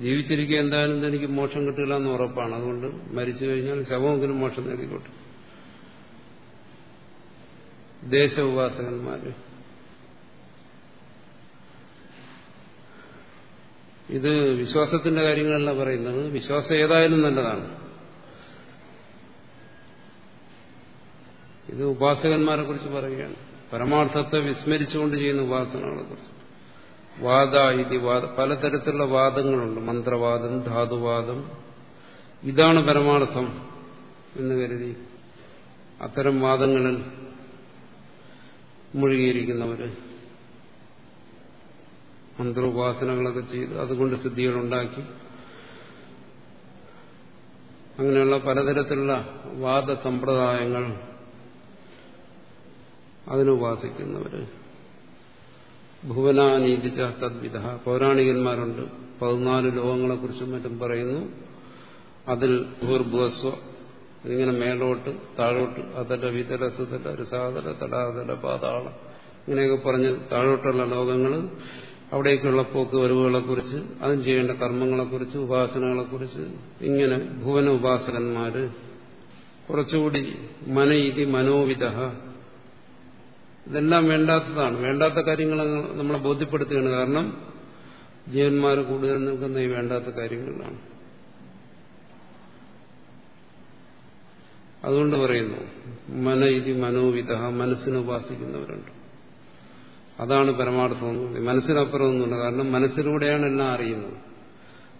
ജീവിച്ചിരിക്കുക എന്തായാലും എനിക്ക് മോക്ഷം കിട്ടില്ല എന്ന് ഉറപ്പാണ്. അതുകൊണ്ട് മരിച്ചു കഴിഞ്ഞാൽ ശവമെങ്കിലും മോക്ഷം നേടിക്കോട്ടെ ദേശോപാസകന്മാര് ഇത് വിശ്വാസത്തിന്റെ കാര്യങ്ങളല്ല പറയുന്നത്. വിശ്വാസം ഏതായാലും നല്ലതാണ്. ഇത് ഉപാസകന്മാരെ കുറിച്ച് പറയുകയാണ്. പരമാർത്ഥത്തെ വിസ്മരിച്ചുകൊണ്ട് ചെയ്യുന്ന ഉപാസനകളെ കുറിച്ച് വാദ ഇതി വാദ പലതരത്തിലുള്ള വാദങ്ങളുണ്ട്. മന്ത്രവാദം ധാതുവാദം. ഇതാണ് പരമാർത്ഥം എന്ന് കരുതി അത്തരം വാദങ്ങളിൽ മുഴുകിയിരിക്കുന്നവര് മന്ത്രോപാസനകളൊക്കെ ചെയ്ത് അതുകൊണ്ട് സിദ്ധികളുണ്ടാക്കി. അങ്ങനെയുള്ള പലതരത്തിലുള്ള വാദസമ്പ്രദായങ്ങൾ അതിനുപാസിക്കുന്നവര് ഭുവനാനീതിച്ച തദ്വിധ. പൗരാണികന്മാരുണ്ട്. പതിനാല് ലോകങ്ങളെക്കുറിച്ചും മറ്റും പറയുന്നു. അതിൽ ഭൂർഭുവസ്വ. ഇങ്ങനെ മേലോട്ട് താഴോട്ട് അതല വിതല സുതല രസാതല തടാതല പാതാളം. ഇങ്ങനെയൊക്കെ പറഞ്ഞ് താഴോട്ടുള്ള ലോകങ്ങൾ അവിടേക്കുള്ള പോക്ക് വരവുകളെക്കുറിച്ച് അതും ചെയ്യേണ്ട കർമ്മങ്ങളെക്കുറിച്ച് ഉപാസനകളെക്കുറിച്ച് ഇങ്ങനെ ഭുവന ഉപാസകന്മാര് കുറച്ചുകൂടി മനയിതി മനോവിധ ഇതെല്ലാം വേണ്ടാത്തതാണ്. വേണ്ടാത്ത കാര്യങ്ങൾ നമ്മളെ ബോധ്യപ്പെടുത്തുകയാണ് കാരണം ജീവന്മാർ കൂടുതൽ നിൽക്കുന്ന ഈ വേണ്ടാത്ത കാര്യങ്ങളിലാണ്. അതുകൊണ്ട് പറയുന്നു മന ഇതി മനോവിധ മനസ്സിനെ ഉപാസിക്കുന്നവരുണ്ട്. അതാണ് പരമാർത്ഥം മനസ്സിനപ്പുറമൊന്നുമില്ല കാരണം മനസ്സിലൂടെയാണ് എല്ലാം അറിയുന്നത്.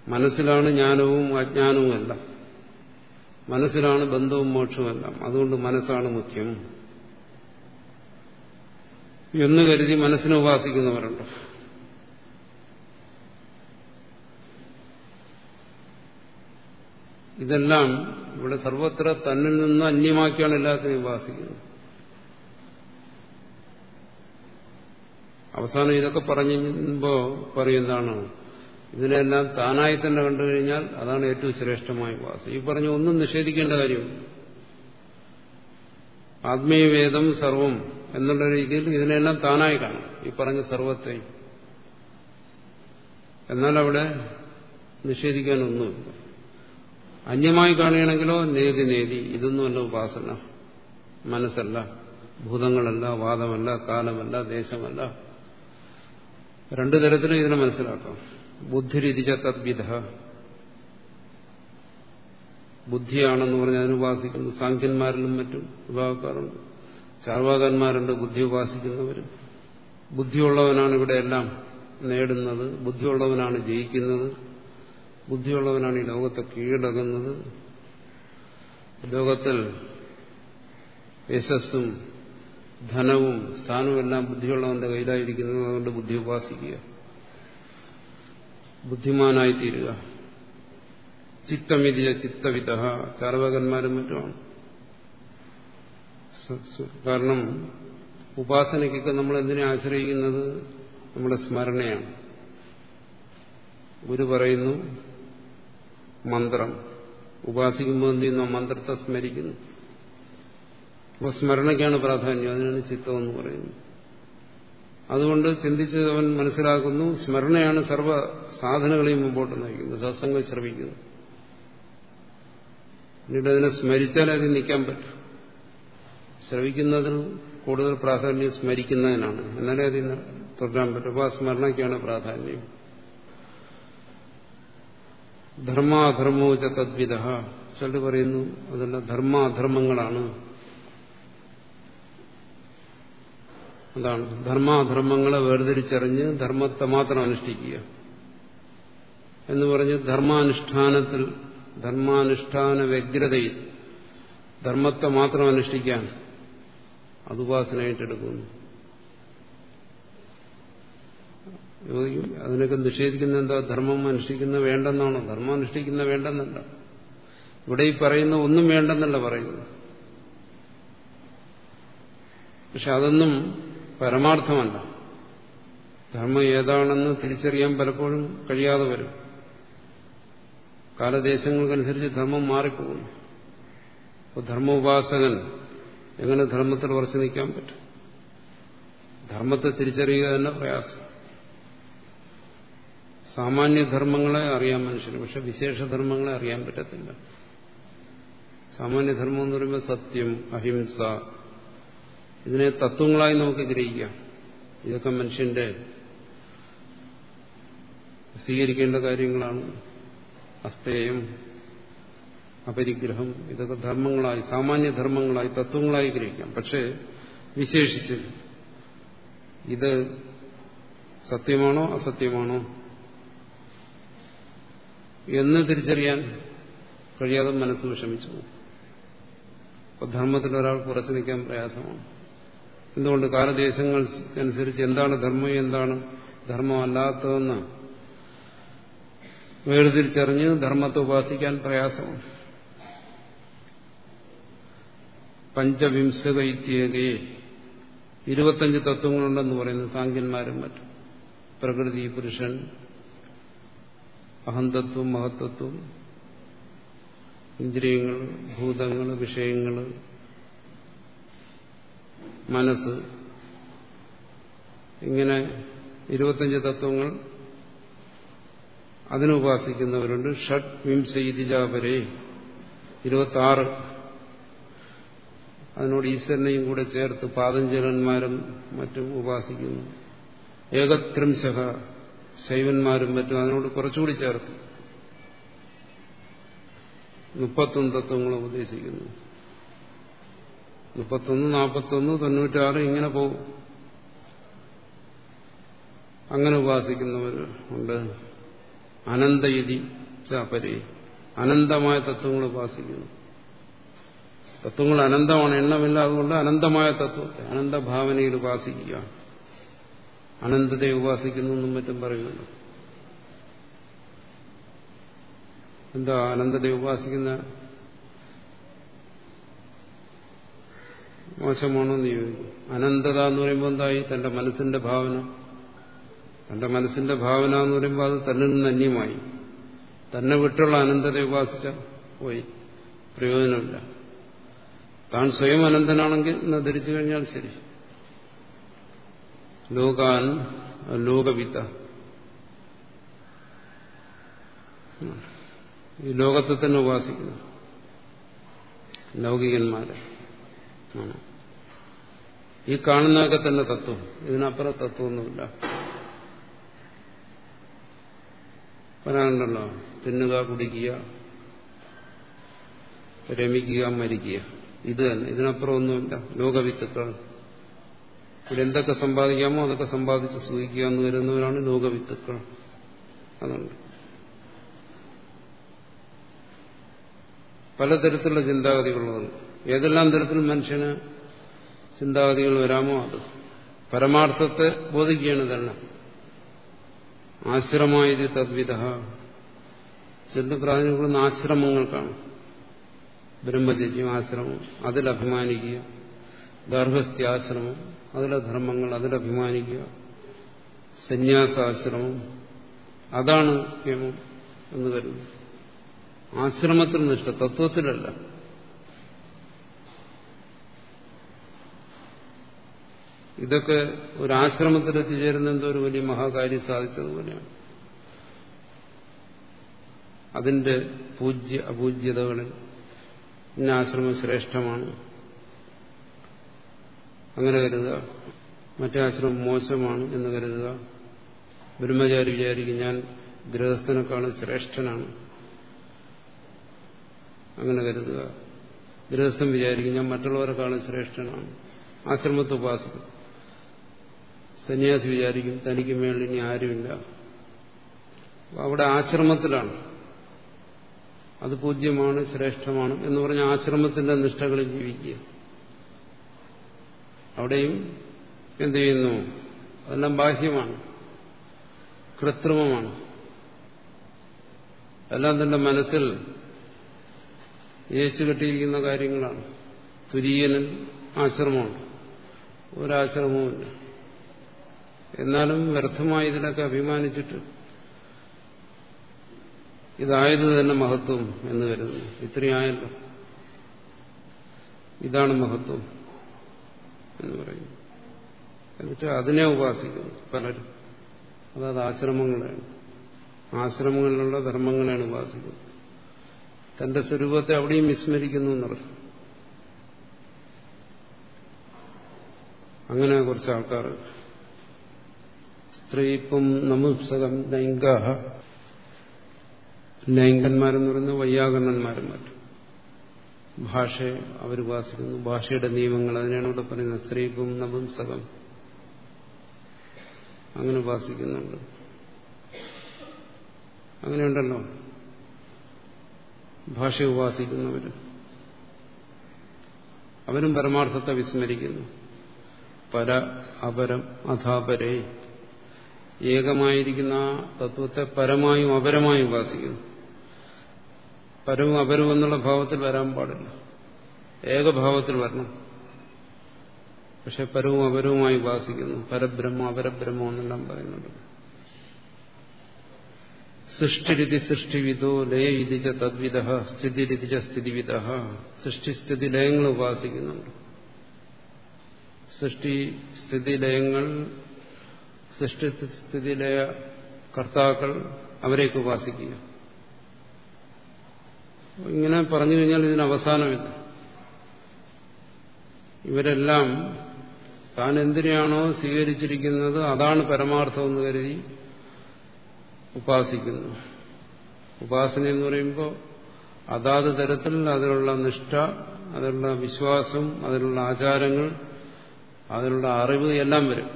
മനസ്സിലാണ് ജ്ഞാനവും അജ്ഞാനവും എല്ലാം മനസ്സിലാണ് ബന്ധവും മോക്ഷവും എല്ലാം അതുകൊണ്ട് മനസ്സാണ് മുഖ്യം. എന്ന് കരുതി മനസ്സിനെ ഉപാസിക്കുന്നവരുണ്ട്. ഇതെല്ലാം ഇവിടെ സർവത്ര തന്നിൽ നിന്ന് അന്യമാക്കിയാണ് എല്ലാത്തിനെയും ഉപാസിക്കുന്നത്. അവസാനം ഇതൊക്കെ പറഞ്ഞുമ്പോ പറയുന്നതാണ് ഇതിനെല്ലാം താനായി തന്നെ കണ്ടു കഴിഞ്ഞാൽ അതാണ് ഏറ്റവും ശ്രേഷ്ഠമായ ഉപാസം. ഈ പറഞ്ഞ ഒന്നും നിഷേധിക്കേണ്ട കാര്യം ആത്മീയവേദം സർവം എന്നുള്ള രീതിയിൽ ഇതിനെല്ലാം താനായി കാണും. ഈ പറഞ്ഞ സർവത്തെ എന്നാൽ അവിടെ നിഷേധിക്കാനൊന്നുമില്ല അന്യമായി കാണുകയാണെങ്കിലോ നേതി നേതി ഇതൊന്നുമല്ല ഉപാസന. മനസ്സല്ല ഭൂതങ്ങളല്ല വാദമല്ല കാലമല്ല ദേശമല്ല. രണ്ടു തരത്തിലും ഇതിനെ മനസ്സിലാക്കാം. ബുദ്ധിരിതിച്ച തദ്വിധ. ബുദ്ധിയാണെന്ന് പറഞ്ഞ് അതിനുപാസിക്കുന്നു സാഖ്യന്മാരിലും മറ്റും വിഭാഗക്കാരുണ്ട്. ചാർവാകന്മാരുണ്ട് ബുദ്ധി ഉപാസിക്കുന്നവരും. ബുദ്ധിയുള്ളവനാണ് ഇവിടെ എല്ലാം നേടുന്നത്. ബുദ്ധിയുള്ളവനാണ് ജയിക്കുന്നത്. ബുദ്ധിയുള്ളവനാണ് ഈ ലോകത്തെ കീഴടങ്ങുന്നത്. ലോകത്തിൽ യശസ്സും ധനവും സ്ഥാനവും എല്ലാം ബുദ്ധിയുള്ളവന്റെ കയ്യിലായിരിക്കുന്നത്. അതുകൊണ്ട് ബുദ്ധി ഉപാസിക്കുക. ബുദ്ധിമാനായിത്തീരുക. ചിത്തമിതിയ ചിത്തവിത ചാർവകന്മാരും മറ്റുമാണ്. കാരണം ഉപാസനയ്ക്കൊക്കെ നമ്മൾ എന്തിനെ ആശ്രയിക്കുന്നത്? നമ്മുടെ സ്മരണയാണ്. ഗുരു പറയുന്നു മന്ത്രം. ഉപാസിക്കുമ്പോൾ എന്ത് ചെയ്യുന്നു? മന്ത്രത്തെ സ്മരിക്കുന്നു. അപ്പോൾ സ്മരണയ്ക്കാണ് പ്രാധാന്യം. അതിനാണ് ചിത്തം എന്ന് പറയുന്നത്. അതുകൊണ്ട് ചിന്തിച്ച് അവൻ മനസ്സിലാക്കുന്നു സ്മരണയാണ് സർവ സാധനങ്ങളെയും മുമ്പോട്ട് നയിക്കുന്നത്. സത്സംഗം ശ്രമിക്കുന്നു പിന്നീട് അതിനെ സ്മരിച്ചാൽ അതിന് നിൽക്കാൻ പറ്റും. ശ്രവിക്കുന്നതിന് കൂടുതൽ പ്രാധാന്യം സ്മരിക്കുന്നതിനാണ്. എന്നാലേ അതിന് തുടരാൻ പറ്റും. അപ്പോൾ ആ സ്മരണയ്ക്കാണ് പ്രാധാന്യം. ധർമാധർമ്മോച തദ്വിധ. ചിലർ പറയുന്നു അതല്ല ധർമാധർമ്മങ്ങളാണ്. അതാണ്. ധർമാധർമ്മങ്ങളെ വേർതിരിച്ചറിഞ്ഞ് ധർമ്മത്തെ മാത്രം അനുഷ്ഠിക്കുക. എന്ന് പറഞ്ഞ് ധർമാനുഷ്ഠാനത്തിൽ ധർമാനുഷ്ഠാന വ്യഗ്രതയിൽ ധർമ്മത്തെ മാത്രം അനുഷ്ഠിക്കാൻ അത് ഉപാസനയായിട്ടെടുക്കുന്നു. ചോദിക്കും അതിനൊക്കെ നിഷേധിക്കുന്ന എന്താ? ധർമ്മം അനുഷ്ഠിക്കുന്ന വേണ്ടെന്നാണോ? ധർമ്മം അനുഷ്ഠിക്കുന്ന വേണ്ടെന്നല്ല. ഇവിടെ ഈ പറയുന്ന ഒന്നും വേണ്ടെന്നല്ല പറയുന്നത്. പക്ഷെ അതൊന്നും പരമാർത്ഥമല്ല. ധർമ്മം ഏതാണെന്ന് തിരിച്ചറിയാൻ പലപ്പോഴും കഴിയാതെ വരും. കാലദേശങ്ങൾക്കനുസരിച്ച് ധർമ്മം മാറിപ്പോകുന്നു. അപ്പോൾ ധർമ്മോപാസകൻ എങ്ങനെ ധർമ്മത്തിൽ ഉറച്ചു നിൽക്കാൻ പറ്റും? ധർമ്മത്തെ തിരിച്ചറിയുക തന്നെ പ്രയാസം. സാമാന്യധർമ്മങ്ങളെ അറിയാൻ മനുഷ്യന് പക്ഷെ വിശേഷധർമ്മങ്ങളെ അറിയാൻ പറ്റത്തില്ല. സാമാന്യധർമ്മം എന്ന് പറയുമ്പോൾ സത്യം അഹിംസ ഇതിനെ തത്വങ്ങളായി നമുക്ക് ഗ്രഹിക്കാം. ഇതൊക്കെ മനുഷ്യന്റെ സ്വീകരിക്കേണ്ട കാര്യങ്ങളാണ്. അസ്തേയം അപരിഗ്രഹം ഇതൊക്കെ ധർമ്മങ്ങളായി സാമാന്യധർമ്മങ്ങളായി തത്വങ്ങളായി ഗ്രഹിക്കാം. പക്ഷേ വിശേഷിച്ച് ഇത് സത്യമാണോ അസത്യമാണോ എന്ന് തിരിച്ചറിയാൻ കഴിയാതെ മനസ്സ് വിഷമിച്ചു അപ്പൊ ധർമ്മത്തിൽ ഒരാൾ കുറച്ചു നിൽക്കാൻ പ്രയാസമാണ്. എന്തുകൊണ്ട് കാലദേശങ്ങൾക്കനുസരിച്ച് എന്താണ് ധർമ്മം എന്താണ് ധർമ്മമല്ലാത്തതെന്ന് വേർതിരിച്ചറിഞ്ഞ് ധർമ്മത്തെ ഉപാസിക്കാൻ പ്രയാസമാണ്. പഞ്ചവിംശക ഇത്യേകയെ ഇരുപത്തഞ്ച് തത്വങ്ങളുണ്ടെന്ന് പറയുന്നു സാങ്കന്മാരും മറ്റും. പ്രകൃതി പുരുഷൻ അഹന്തത്വം മഹത്തത്വം ഇന്ദ്രിയങ്ങൾ ഭൂതങ്ങൾ വിഷയങ്ങൾ മനസ്സ്. ഇങ്ങനെ ഇരുപത്തഞ്ച് തത്വങ്ങൾ അതിനുപാസിക്കുന്നവരുണ്ട് ഷഡ് വിംശയിതിജാപരെ ഇരുപത്തി ആറ് അതിനോട് ഈശ്വരനെയും കൂടെ ചേർത്ത് പാതഞ്ചലന്മാരും മറ്റും ഉപാസിക്കുന്നു. ഏകത്രിംശക ശൈവന്മാരും മറ്റും അതിനോട് കുറച്ചുകൂടി ചേർത്ത് മുപ്പത്തൊന്ന് തത്വങ്ങൾ ഉപദേശിക്കുന്നു മുപ്പത്തൊന്ന് നാൽപ്പത്തൊന്ന് തൊണ്ണൂറ്റാറ് ഇങ്ങനെ പോകും. അങ്ങനെ ഉപാസിക്കുന്നവർ ഉണ്ട്. അനന്തയുതി ചാപ്പരി അനന്തമായ തത്വങ്ങൾ ഉപാസിക്കുന്നു. തത്വങ്ങൾ അനന്തമാണ് എണ്ണമില്ല അതുകൊണ്ട് അനന്തമായ തത്വത്തെ അനന്തഭാവനയിൽ ഉപാസിക്കുക. അനന്തതയെ ഉപാസിക്കുന്നു എന്നും മറ്റും പറയുന്നുണ്ട്. എന്താ അനന്തതയെ ഉപാസിക്കുന്ന? മോശമാണോ എന്ന് ചോദിക്കും. അനന്തത എന്ന് പറയുമ്പോൾ എന്തായി? തന്റെ മനസ്സിന്റെ ഭാവന. തന്റെ മനസ്സിന്റെ ഭാവന എന്ന് പറയുമ്പോൾ അത് തന്നിൽ നിന്ന് അന്യമായി. തന്നെ വിട്ടുള്ള അനന്തതയെ ഉപാസിച്ച പോയി. പ്രയോജനമില്ല. താൻ സ്വയം അനന്തനാണെങ്കിൽ എന്ന് ധരിച്ചു കഴിഞ്ഞാൽ ശരി. ലോകാൻ ലോകവിത്ത ഈ ലോകത്തെ തന്നെ ഉപാസിക്കുന്നു. ലൗകികന്മാരെ. ഈ കാണുന്നതൊക്കെ തന്നെ തത്വം. ഇതിനപ്പുറം തത്വമൊന്നുമില്ല. പറയാനുണ്ടല്ലോ തിന്നുക കുടിക്കുക രമിക്കുക മരിക്കുക. ഇത് തന്നെ. ഇതിനപ്പുറം ഒന്നുമില്ല. ലോകവിത്തുക്കൾ ഇവിടെ സമ്പാദിക്കാമോ അതൊക്കെ സമ്പാദിച്ച് സൂചിക്കുക എന്ന് വരുന്നവരാണ് ലോകവിത്തുക്കൾ അതുണ്ട് പലതരത്തിലുള്ള ചിന്താഗതികളുള്ളത് ഏതെല്ലാം തരത്തിൽ മനുഷ്യന് ചിന്താഗതികൾ വരാമോ അത്. പരമാർത്ഥത്തെ ബോധിക്കുകയാണ് തന്നെ ആശ്രമായത് തദ്വിധ. ചെന്ന് പ്രാധാന്യപ്പെടുന്ന ആശ്രമങ്ങൾക്കാണ് ബ്രഹ്മചര്യം ആശ്രമം അതിലഭിമാനിക്കുക ഗാർഹസ്ഥ്യാശ്രമം അതിലെ ധർമ്മങ്ങൾ അതിലഭിമാനിക്കുക സന്യാസാശ്രമം അതാണ് നിയമം എന്ന് കരുതുന്നു ആശ്രമത്തിൽ നിഷ്ഠ തത്വത്തിലല്ല. ഇതൊക്കെ ഒരു എത്തിച്ചേരുന്ന എന്തോ ഒരു വലിയ മഹാകാര്യം സാധിച്ചതുപോലെയാണ് അതിന്റെ പൂജ്യ അപൂജ്യതകളിൽ ഇന്ന ആശ്രമം ശ്രേഷ്ഠമാണ്. അങ്ങനെ കരുതുക. മറ്റേ ആശ്രമം മോശമാണ് എന്ന് കരുതുക. ബ്രഹ്മചാരി വിചാരിക്കും ഞാൻ ഗൃഹസ്ഥനെക്കാളും ശ്രേഷ്ഠനാണ്. അങ്ങനെ കരുതുക. ഗൃഹസ്ഥൻ വിചാരിക്കും ഞാൻ മറ്റുള്ളവരെക്കാളും ശ്രേഷ്ഠനാണ്. ആശ്രമത്തെ ഉപാസിക്കും. സന്യാസി വിചാരിക്കും തനിക്ക് മേളിൽ ഇനി ആരുമില്ല. അവിടെ ആശ്രമത്തിലാണ്. അത് പൂജ്യമാണ് ശ്രേഷ്ഠമാണ് എന്ന് പറഞ്ഞ ആശ്രമത്തിന്റെ നിഷ്ഠകളിൽ ജീവിക്കുക. അവിടെയും എന്ത് ചെയ്യുന്നു? അതെല്ലാം ബാഹ്യമാണ്. കൃത്രിമമാണ്. എല്ലാം തന്റെ മനസ്സിൽ ഏച്ചു കെട്ടിയിരിക്കുന്ന കാര്യങ്ങളാണ്. തുര്യനിൽ ആശ്രമമുണ്ട് ഒരാശ്രമവുമില്ല. എന്നാലും വ്യർത്ഥമായി ഇതിലൊക്കെ അഭിമാനിച്ചിട്ട് ഇതായത് തന്നെ മഹത്വം എന്ന് വരുന്നു ഇത്രയായല്ലോ. ഇതാണ് മഹത്വം എന്ന് പറയുന്നു. എന്നിട്ട് അതിനെ ഉപാസിക്കുന്നു പലരും. അതായത് ആശ്രമങ്ങളാണ് ആശ്രമങ്ങളിലുള്ള ധർമ്മങ്ങളെയാണ് ഉപാസിക്കുന്നത്. തന്റെ സ്വരൂപത്തെ അവിടെയും വിസ്മരിക്കുന്നു എന്നർത്ഥം അങ്ങനെ കുറച്ച് ആൾക്കാർ സ്ത്രീപ്പം നമുസകം ലൈംഗ ലൈംഗന്മാരെന്ന് പറയുന്നത് വൈയാകരണന്മാരും മറ്റും. ഭാഷയെ അവരുപാസിക്കുന്നു ഭാഷയുടെ നിയമങ്ങൾ അതിനാണ് ഇവിടെ പറയുന്നത്. നവും നപുംസകം അങ്ങനെ ഉപാസിക്കുന്നുണ്ട്. അങ്ങനെയുണ്ടല്ലോ ഭാഷ ഉപാസിക്കുന്നവർ അവരും പരമാർത്ഥത്തെ വിസ്മരിക്കുന്നു. പര അപരം അഥാപരേ ഏകമായിരിക്കുന്ന തത്വത്തെ പരമായും അപരമായും ഉപാസിക്കുന്നു. പരവും അപരവും എന്നുള്ള ഭാവത്തിൽ വരാൻ പാടില്ല. ഏകഭാവത്തിൽ വരണം. പക്ഷെ പരവും അപരവുമായി ഉപാസിക്കുന്നു. പരബ്രഹ്മ അപരബ്രഹ്മം എന്നെല്ലാം പറയുന്നുണ്ട്. സൃഷ്ടിരിതി സൃഷ്ടിവിദോ ലയ ഇതിച്ച തദ്വിധ സ്ഥിതിരിതിച്ച സ്ഥിതിവിധ സൃഷ്ടിസ്ഥിതി ലയങ്ങൾ ഉപാസിക്കുന്നുണ്ട്. സൃഷ്ടി സ്ഥിതി ലയങ്ങൾ സൃഷ്ടി സ്ഥിതി ലയ കർത്താക്കൾ അവരെയൊക്കെ ഉപാസിക്കുക. ഇങ്ങനെ പറഞ്ഞു കഴിഞ്ഞാൽ ഇതിന് അവസാനമില്ല ഇവരെല്ലാം താൻ എന്തിനാണോ സ്വീകരിച്ചിരിക്കുന്നത് അതാണ് പരമാർത്ഥമെന്ന് കരുതി ഉപാസിക്കുന്നു. ഉപാസന എന്ന് പറയുമ്പോൾ അതാത് തരത്തിൽ അതിലുള്ള നിഷ്ഠ അതിലുള്ള വിശ്വാസം അതിലുള്ള ആചാരങ്ങൾ അതിലുള്ള അറിവ് എല്ലാം വരും.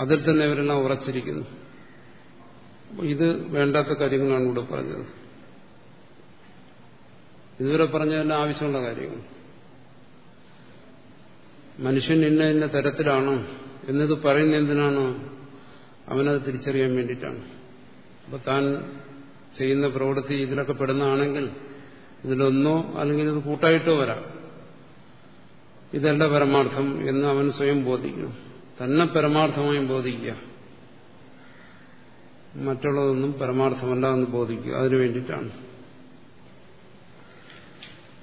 അതിൽ തന്നെ ഇവരെല്ലാം ഉറച്ചിരിക്കുന്നു. ഇത് വേണ്ടാത്ത കാര്യങ്ങളാണ് ഇവിടെ പറഞ്ഞത്. ഇതുവരെ പറഞ്ഞതെല്ലാം ആവശ്യമുള്ള കാര്യങ്ങൾ. മനുഷ്യൻ ഇന്ന ഇന്ന തരത്തിലാണോ എന്നത് പറയുന്ന എന്തിനാണോ? അവനത് തിരിച്ചറിയാൻ വേണ്ടിയിട്ടാണ്. അപ്പൊ താൻ ചെയ്യുന്ന പ്രവൃത്തി ഇതിലൊക്കെ പെടുന്നതാണെങ്കിൽ ഇതിലൊന്നോ അല്ലെങ്കിൽ ഇത് കൂട്ടായിട്ടോ വരാം. ഇതല്ല പരമാർത്ഥം എന്ന് അവൻ സ്വയം ബോധിക്കണം തന്നെ പരമാർത്ഥമായും ബോധിക്കുക. മറ്റുള്ളതൊന്നും പരമാർത്ഥമല്ല എന്ന് ബോധിക്കുക. അതിനു വേണ്ടിയിട്ടാണ്.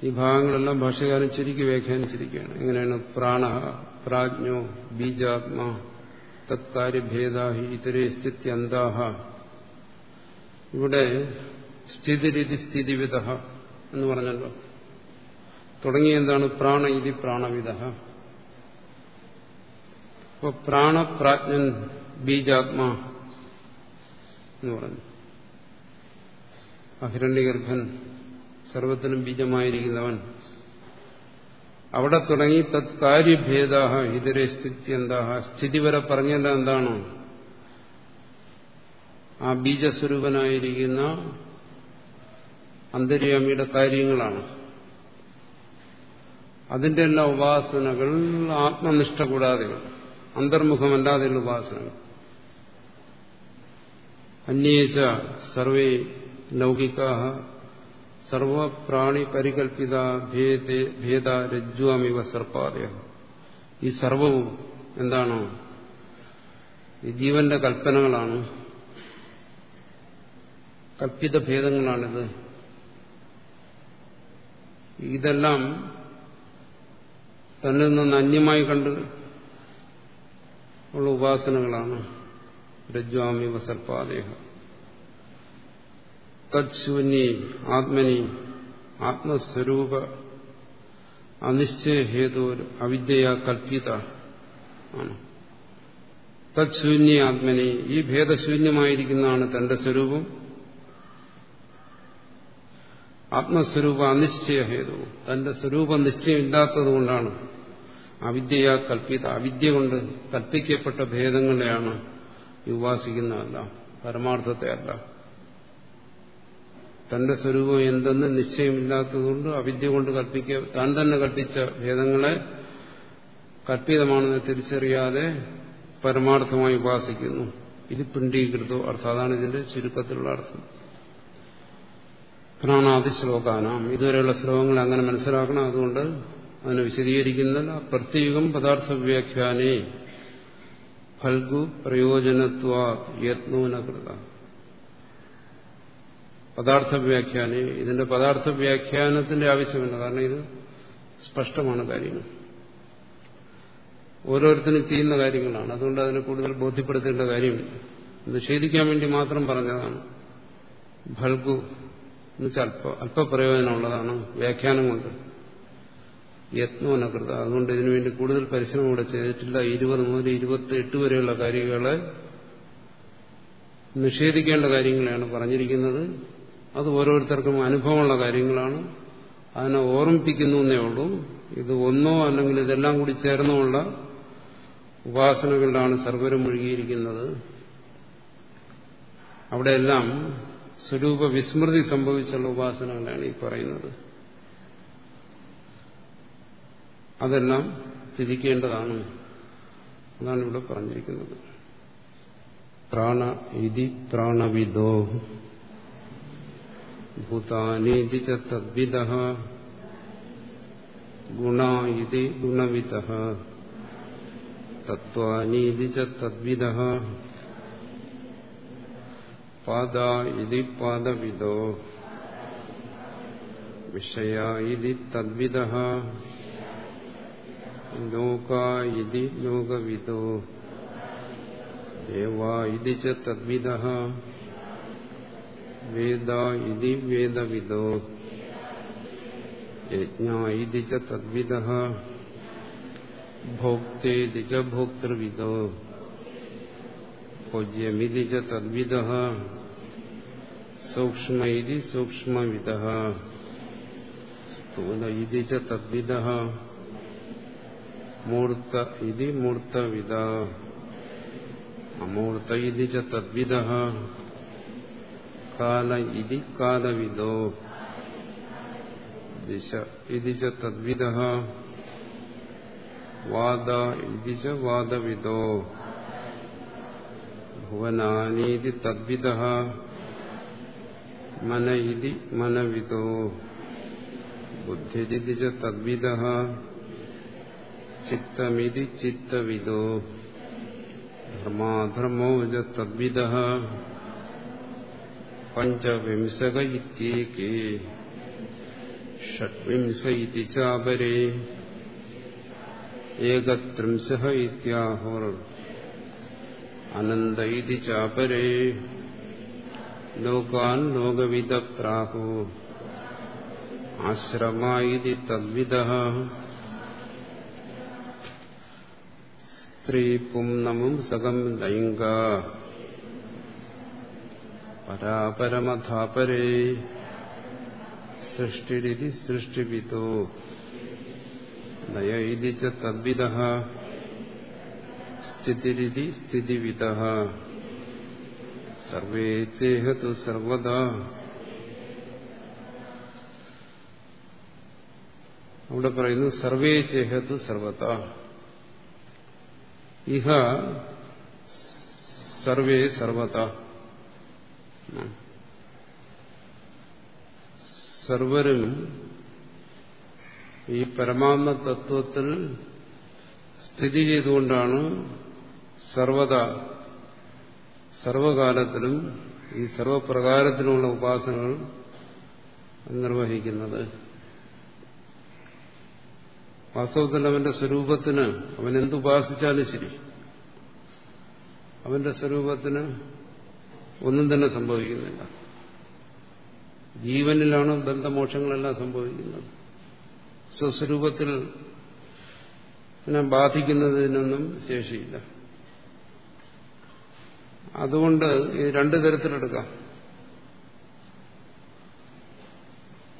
ഈ ഭാഗങ്ങളെല്ലാം ഭാഷകാരൻ ചുരുക്കി വ്യാഖ്യാനിച്ചിരിക്കുകയാണ്. എങ്ങനെയാണ്? പ്രാണ പ്രാജ്ഞോ ബീജാത്മാ തത്കാര്യഭേദാഹി ഇതരേ സ്ഥിത്യന്താഹ ഇവിടെ സ്ഥിതിരിതി സ്ഥിതിവിധ എന്ന് പറഞ്ഞല്ലോ. തുടങ്ങി എന്താണ്? പ്രാണ ഇതി പ്രാണവിധ. അപ്പോൾ പ്രാണപ്രാജ്ഞൻ ബീജാത്മാ എന്ന് പറഞ്ഞു. അഹിരണ്യഗർഭൻ സർവത്തിനും ബീജമായിരിക്കുന്നവൻ. അവിടെ തുടങ്ങി തത്കാര്യഭേദ ഇതരെ സ്ഥിതി എന്താ സ്ഥിതി വരെ പറഞ്ഞല്ല എന്താണോ? ആ ബീജസ്വരൂപനായിരിക്കുന്ന അന്തര്യാമിയുടെ കാര്യങ്ങളാണ്. അതിന്റെ എല്ലാ ഉപാസനകൾ ആത്മനിഷ്ഠ കൂടാതെ അന്തർമുഖമല്ലാതെയുള്ള ഉപാസനകൾ. അന്യേച്ച സർവേ ലൗകികാ സർവപ്രാണി പരികൽപ്പിത ഭേദ രജ്വാമിവ സർപ്പാദയ. ഈ സർവവും എന്താണോ? ഈ ജീവന്റെ കൽപ്പനകളാണ്. കൽപ്പിത ഭേദങ്ങളാണിത്. ഇതെല്ലാം തന്നിൽ നിന്ന് അന്യമായി കണ്ട് ഉള്ള ഉപാസനകളാണ്. രജ്വാമിവ സർപ്പാദേഹ തത്ശൂന്യ ആത്മനി ആത്മസ്വരൂപ അനിശ്ചയഹേതു അവിദ്യ കൽപ്പിത ആണ്. തത്ശൂന്യ ആത്മനി ഈ ഭേദശൂന്യമായിരിക്കുന്നതാണ് തന്റെ സ്വരൂപം. ആത്മസ്വരൂപ അനിശ്ചയഹേതു. തന്റെ സ്വരൂപ നിശ്ചയമില്ലാത്തതുകൊണ്ടാണ് അവിദ്യയാ കൽപ്പിത. അവിദ്യ കൊണ്ട് കൽപ്പിക്കപ്പെട്ട ഭേദങ്ങളെയാണ് ഉപാസിക്കുന്നതല്ല പരമാർത്ഥത്തെ അല്ല. തന്റെ സ്വരൂപം എന്തെന്ന് നിശ്ചയമില്ലാത്തതുകൊണ്ട് അവിദ്യ കൊണ്ട് കൽപ്പിക്ക താൻ തന്നെ കൽപ്പിച്ച ഭേദങ്ങളെ കൽപ്പിതമാണെന്ന് തിരിച്ചറിയാതെ പരമാർത്ഥമായി ഉപാസിക്കുന്നു. ഇത് പിണ്ടീകൃതോ അർത്ഥം അതാണ് ഇതിന്റെ ചുരുക്കത്തിലുള്ള അർത്ഥം. പ്രാണാദി ശ്ലോകാനാം. ഇതുവരെയുള്ള ശ്ലോകങ്ങൾ അങ്ങനെ മനസ്സിലാക്കണം. അതുകൊണ്ട് അതിനെ വിശദീകരിക്കുന്നില്ല പ്രത്യേകം പദാർത്ഥ വ്യാഖ്യാനേ ഫൽഗു പ്രയോജനത്വ യത്നൂനകൃത. പദാർത്ഥ വ്യാഖ്യാനം ഇതിന്റെ പദാർത്ഥ വ്യാഖ്യാനത്തിന്റെ ആവശ്യമില്ല. കാരണം ഇത് സ്പഷ്ടമാണ് കാര്യങ്ങൾ. ഓരോരുത്തരും ചെയ്യുന്ന കാര്യങ്ങളാണ്. അതുകൊണ്ട് അതിനെ കൂടുതൽ ബോധ്യപ്പെടുത്തേണ്ട കാര്യമില്ല. നിഷേധിക്കാൻ വേണ്ടി മാത്രം പറഞ്ഞതാണ്. ഫൽഗു എന്നുവെച്ചാൽ അല്പ അല്പപ്രയോജനമുള്ളതാണ് വ്യാഖ്യാനം കൊണ്ട്. യത്നോനകൃത. അതുകൊണ്ട് ഇതിനുവേണ്ടി കൂടുതൽ പരിശ്രമം ഇവിടെ ചെയ്തിട്ടില്ല. ഇരുപത് മുതൽ ഇരുപത്തി എട്ട് വരെയുള്ള കാര്യങ്ങളെ നിഷേധിക്കേണ്ട കാര്യങ്ങളെയാണ് പറഞ്ഞിരിക്കുന്നത്. അത് ഓരോരുത്തർക്കും അനുഭവമുള്ള കാര്യങ്ങളാണ്. അതിനെ ഓർമ്മിപ്പിക്കുന്നു എന്നേ ഉള്ളൂ. ഇത് ഒന്നോ അല്ലെങ്കിൽ ഇതെല്ലാം കൂടി ചേർന്നുമുള്ള ഉപാസനകളിലാണ് സർവരും മുഴുകിയിരിക്കുന്നത്. അവിടെയെല്ലാം സ്വരൂപ വിസ്മൃതി സംഭവിച്ചുള്ള ഉപാസനകളാണ് ഈ പറയുന്നത്. അതെല്ലാം തിരിക്കേണ്ടതാണ് അതാണ് ഇവിടെ പറഞ്ഞിരിക്കുന്നത്. പ്രാണ ഇതി പ്രാണവിദോ ഭൂതാനീതി തദ്വിധ ഗുണ ഇതി ച തദ്വിദ പാദ ഇതി പാദവിദോ തദ്വിധ ലോക ഇതി ലോകവിദോ ദേവ തദ്വിദ വേദ ഇതി വേദവിദോ. യജ്ഞ ഇതി ച തദ്വിദ. ഭോക്തേതി ച ഭോക്തൃവിദോ. ഭോജ്യമിതി ച തദ്വിദ. സൂക്ഷ്മ ഇതി സൂക്ഷ്മവിദ. സ്ഥൂല ഇതി ച തദ്വിദ. മൂർത്ത ഇതി മൂർത്തവിദ. അമൂർത്ത ഇതി കാല ഇതി കാലവിദോ ദിശ ഇതി ച തദ്വിദ വാദ ഇതി ച വാദവിദോ ഭുവനാനീതി തദ്വിദ മന ഇതി മനവിദോ ബുദ്ധിജിതി ച തദ്വിദ ചിത്തമിതി ചിത്തവിദോ ധർമാധർമ്മോ ച തദ്വിദ പഞ്ചവിംശക ഇത്യേകേ ഷഡ്വിംശ ഇതി ചാപരേ ഏകത്രിംശ ഇത്യാഹുർ അനന്ത ഇതി ചാപരേ ലോകാൻ ലോകവിദ പ്രാഹു ആശ്രമ ഇതി തദ്വിദ സ്ത്രീ പുംനമും സകം ലൈംഗ പരാപരമധാപരേ സൃഷ്ടിരിതി സൃഷ്ടിവിദോ ലയ ഇതി ച തദ്വിദ. സ്ഥിതിരിതി ചേഹതു സർവദാ. അവിടെ പറയുന്നു സർവേ ചേഹതു സർവത ഇഹ സർവേ സർവത സർവരും ഈ പരമാത്മ തത്വത്തിൽ സ്ഥിതി ചെയ്തുകൊണ്ടാണ് സർവത സർവകാലത്തിലും ഈ സർവപ്രകാരത്തിലുള്ള ഉപാസനകൾ നിർവഹിക്കുന്നത്. വാസ്തവത്തിൽ അവന്റെ സ്വരൂപത്തിന് അവൻ എന്തുപാസിച്ചാലും ശരി. അവന്റെ സ്വരൂപത്തിന് ഒന്നും തന്നെ സംഭവിക്കുന്നില്ല. ജീവനിലാണ് ബന്ധമോക്ഷങ്ങളെല്ലാം സംഭവിക്കുന്നത്? സ്വസ്വരൂപത്തിൽ ബാധിക്കുന്നതിനൊന്നും ശേഷിയില്ല. അതുകൊണ്ട് ഇത് രണ്ടു തരത്തിലെടുക്കാം.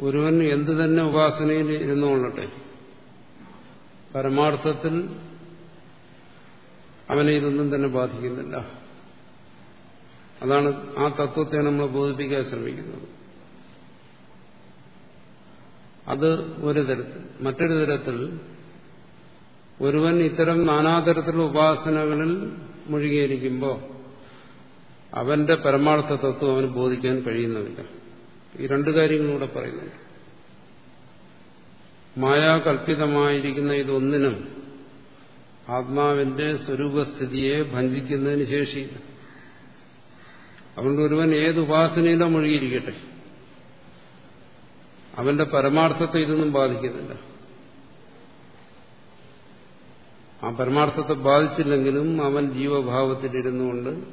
ഒരുവൻ എന്തു തന്നെ ഉപാസനയിൽ ഇരുന്നുകൊള്ളട്ടെ പരമാർത്ഥത്തിൽ അവനെ ഇതൊന്നും തന്നെ ബാധിക്കുന്നില്ല. അതാണ് ആ തത്വത്തെ നമ്മൾ ബോധിപ്പിക്കാൻ ശ്രമിക്കുന്നത്. അത് ഒരു തരത്തിൽ മറ്റൊരു തരത്തിൽ ഒരുവൻ ഇത്തരം നാനാതരത്തിലുള്ള ഉപാസനകളിൽ മുഴുകിയിരിക്കുമ്പോൾ അവന്റെ പരമാർത്ഥ തത്വം അവന് ബോധിക്കാൻ കഴിയുന്നതില്ല. ഈ രണ്ടു കാര്യങ്ങളൂടെ പറയുന്നുണ്ട്. മായാകൽപ്പിതമായിരിക്കുന്ന ഇതൊന്നിനും ആത്മാവിന്റെ സ്വരൂപസ്ഥിതിയെ ഭഞ്ജിക്കുന്നതിന് ശേഷിയില്ല. അതുകൊണ്ട് ഒരുവൻ ഏത് ഉപാസനയിലോ മുഴുകിയിരിക്കട്ടെ. അവന്റെ പരമാർത്ഥത്തെ ഇതൊന്നും ബാധിക്കുന്നില്ല. ആ പരമാർത്ഥത്തെ ബാധിച്ചില്ലെങ്കിലും അവൻ ജീവഭാവത്തിലിരുന്നുകൊണ്ട്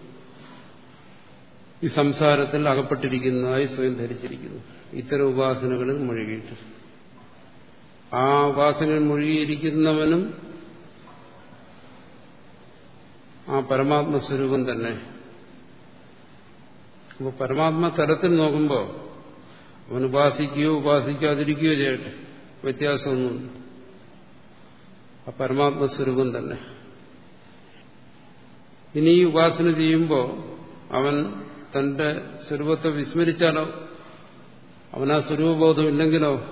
ഈ സംസാരത്തിൽ അകപ്പെട്ടിരിക്കുന്നതായി സ്വയം ധരിച്ചിരിക്കുന്നു. ഇത്തരം ഉപാസനകളിൽ മുഴുകിയിട്ട്. ആ ഉപാസനയിൽ മുഴുകിയിരിക്കുന്നവനും ആ പരമാത്മസ്വരൂപം തന്നെ. അപ്പോൾ പരമാത്മ തലത്തിൽ നോക്കുമ്പോൾ അവൻ ഉപാസിക്കുകയോ ഉപാസിക്കാതിരിക്കുകയോ ചെയ്യട്ടെ. വ്യത്യാസമൊന്നുമില്ല ആ പരമാത്മസ്വരൂപം തന്നെ. ഇനി ഈ ഉപാസന ചെയ്യുമ്പോൾ അവൻ തന്റെ സ്വരൂപത്തെ വിസ്മരിച്ചാലോ? അവൻ ആ സ്വരൂപബോധം ഇല്ലെങ്കിലോ?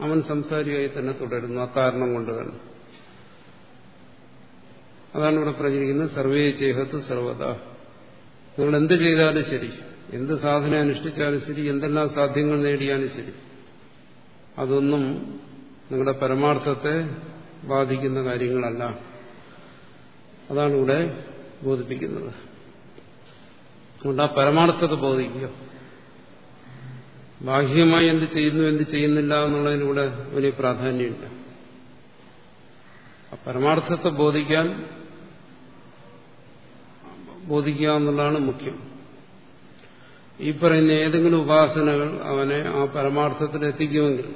അവൻ സംസാരിയായി തന്നെ തുടരുന്നു ആ കാരണം കൊണ്ട് തന്നെ. അതാണ് ഇവിടെ പറഞ്ഞിരിക്കുന്നത് സർവേ ചേഹത്ത് സർവത നിങ്ങൾ എന്ത് ചെയ്താലും ശരി. എന്ത് സാധന അനുഷ്ഠിച്ചാലും ശരി. എന്തെല്ലാം സാധ്യങ്ങൾ നേടിയാലും ശരി. അതൊന്നും നിങ്ങളുടെ പരമാർത്ഥത്തെ ബാധിക്കുന്ന കാര്യങ്ങളല്ല. അതാണ് ഇവിടെ ബോധിപ്പിക്കുന്നത്. അതുകൊണ്ട് ആ പരമാർത്ഥത്തെ ബോധിക്കുക ബാഹ്യമായി എന്ത് ചെയ്യുന്നു എന്ത് ചെയ്യുന്നില്ല എന്നുള്ളതിലൂടെ വലിയ പ്രാധാന്യമില്ല. ആ പരമാർത്ഥത്തെ ബോധിക്കാൻ ബോധിക്കുക എന്നുള്ളതാണ് മുഖ്യം. ഈ പറയുന്ന ഏതെങ്കിലും ഉപാസനകൾ അവനെ ആ പരമാർത്ഥത്തിൽ എത്തിക്കുമെങ്കിൽ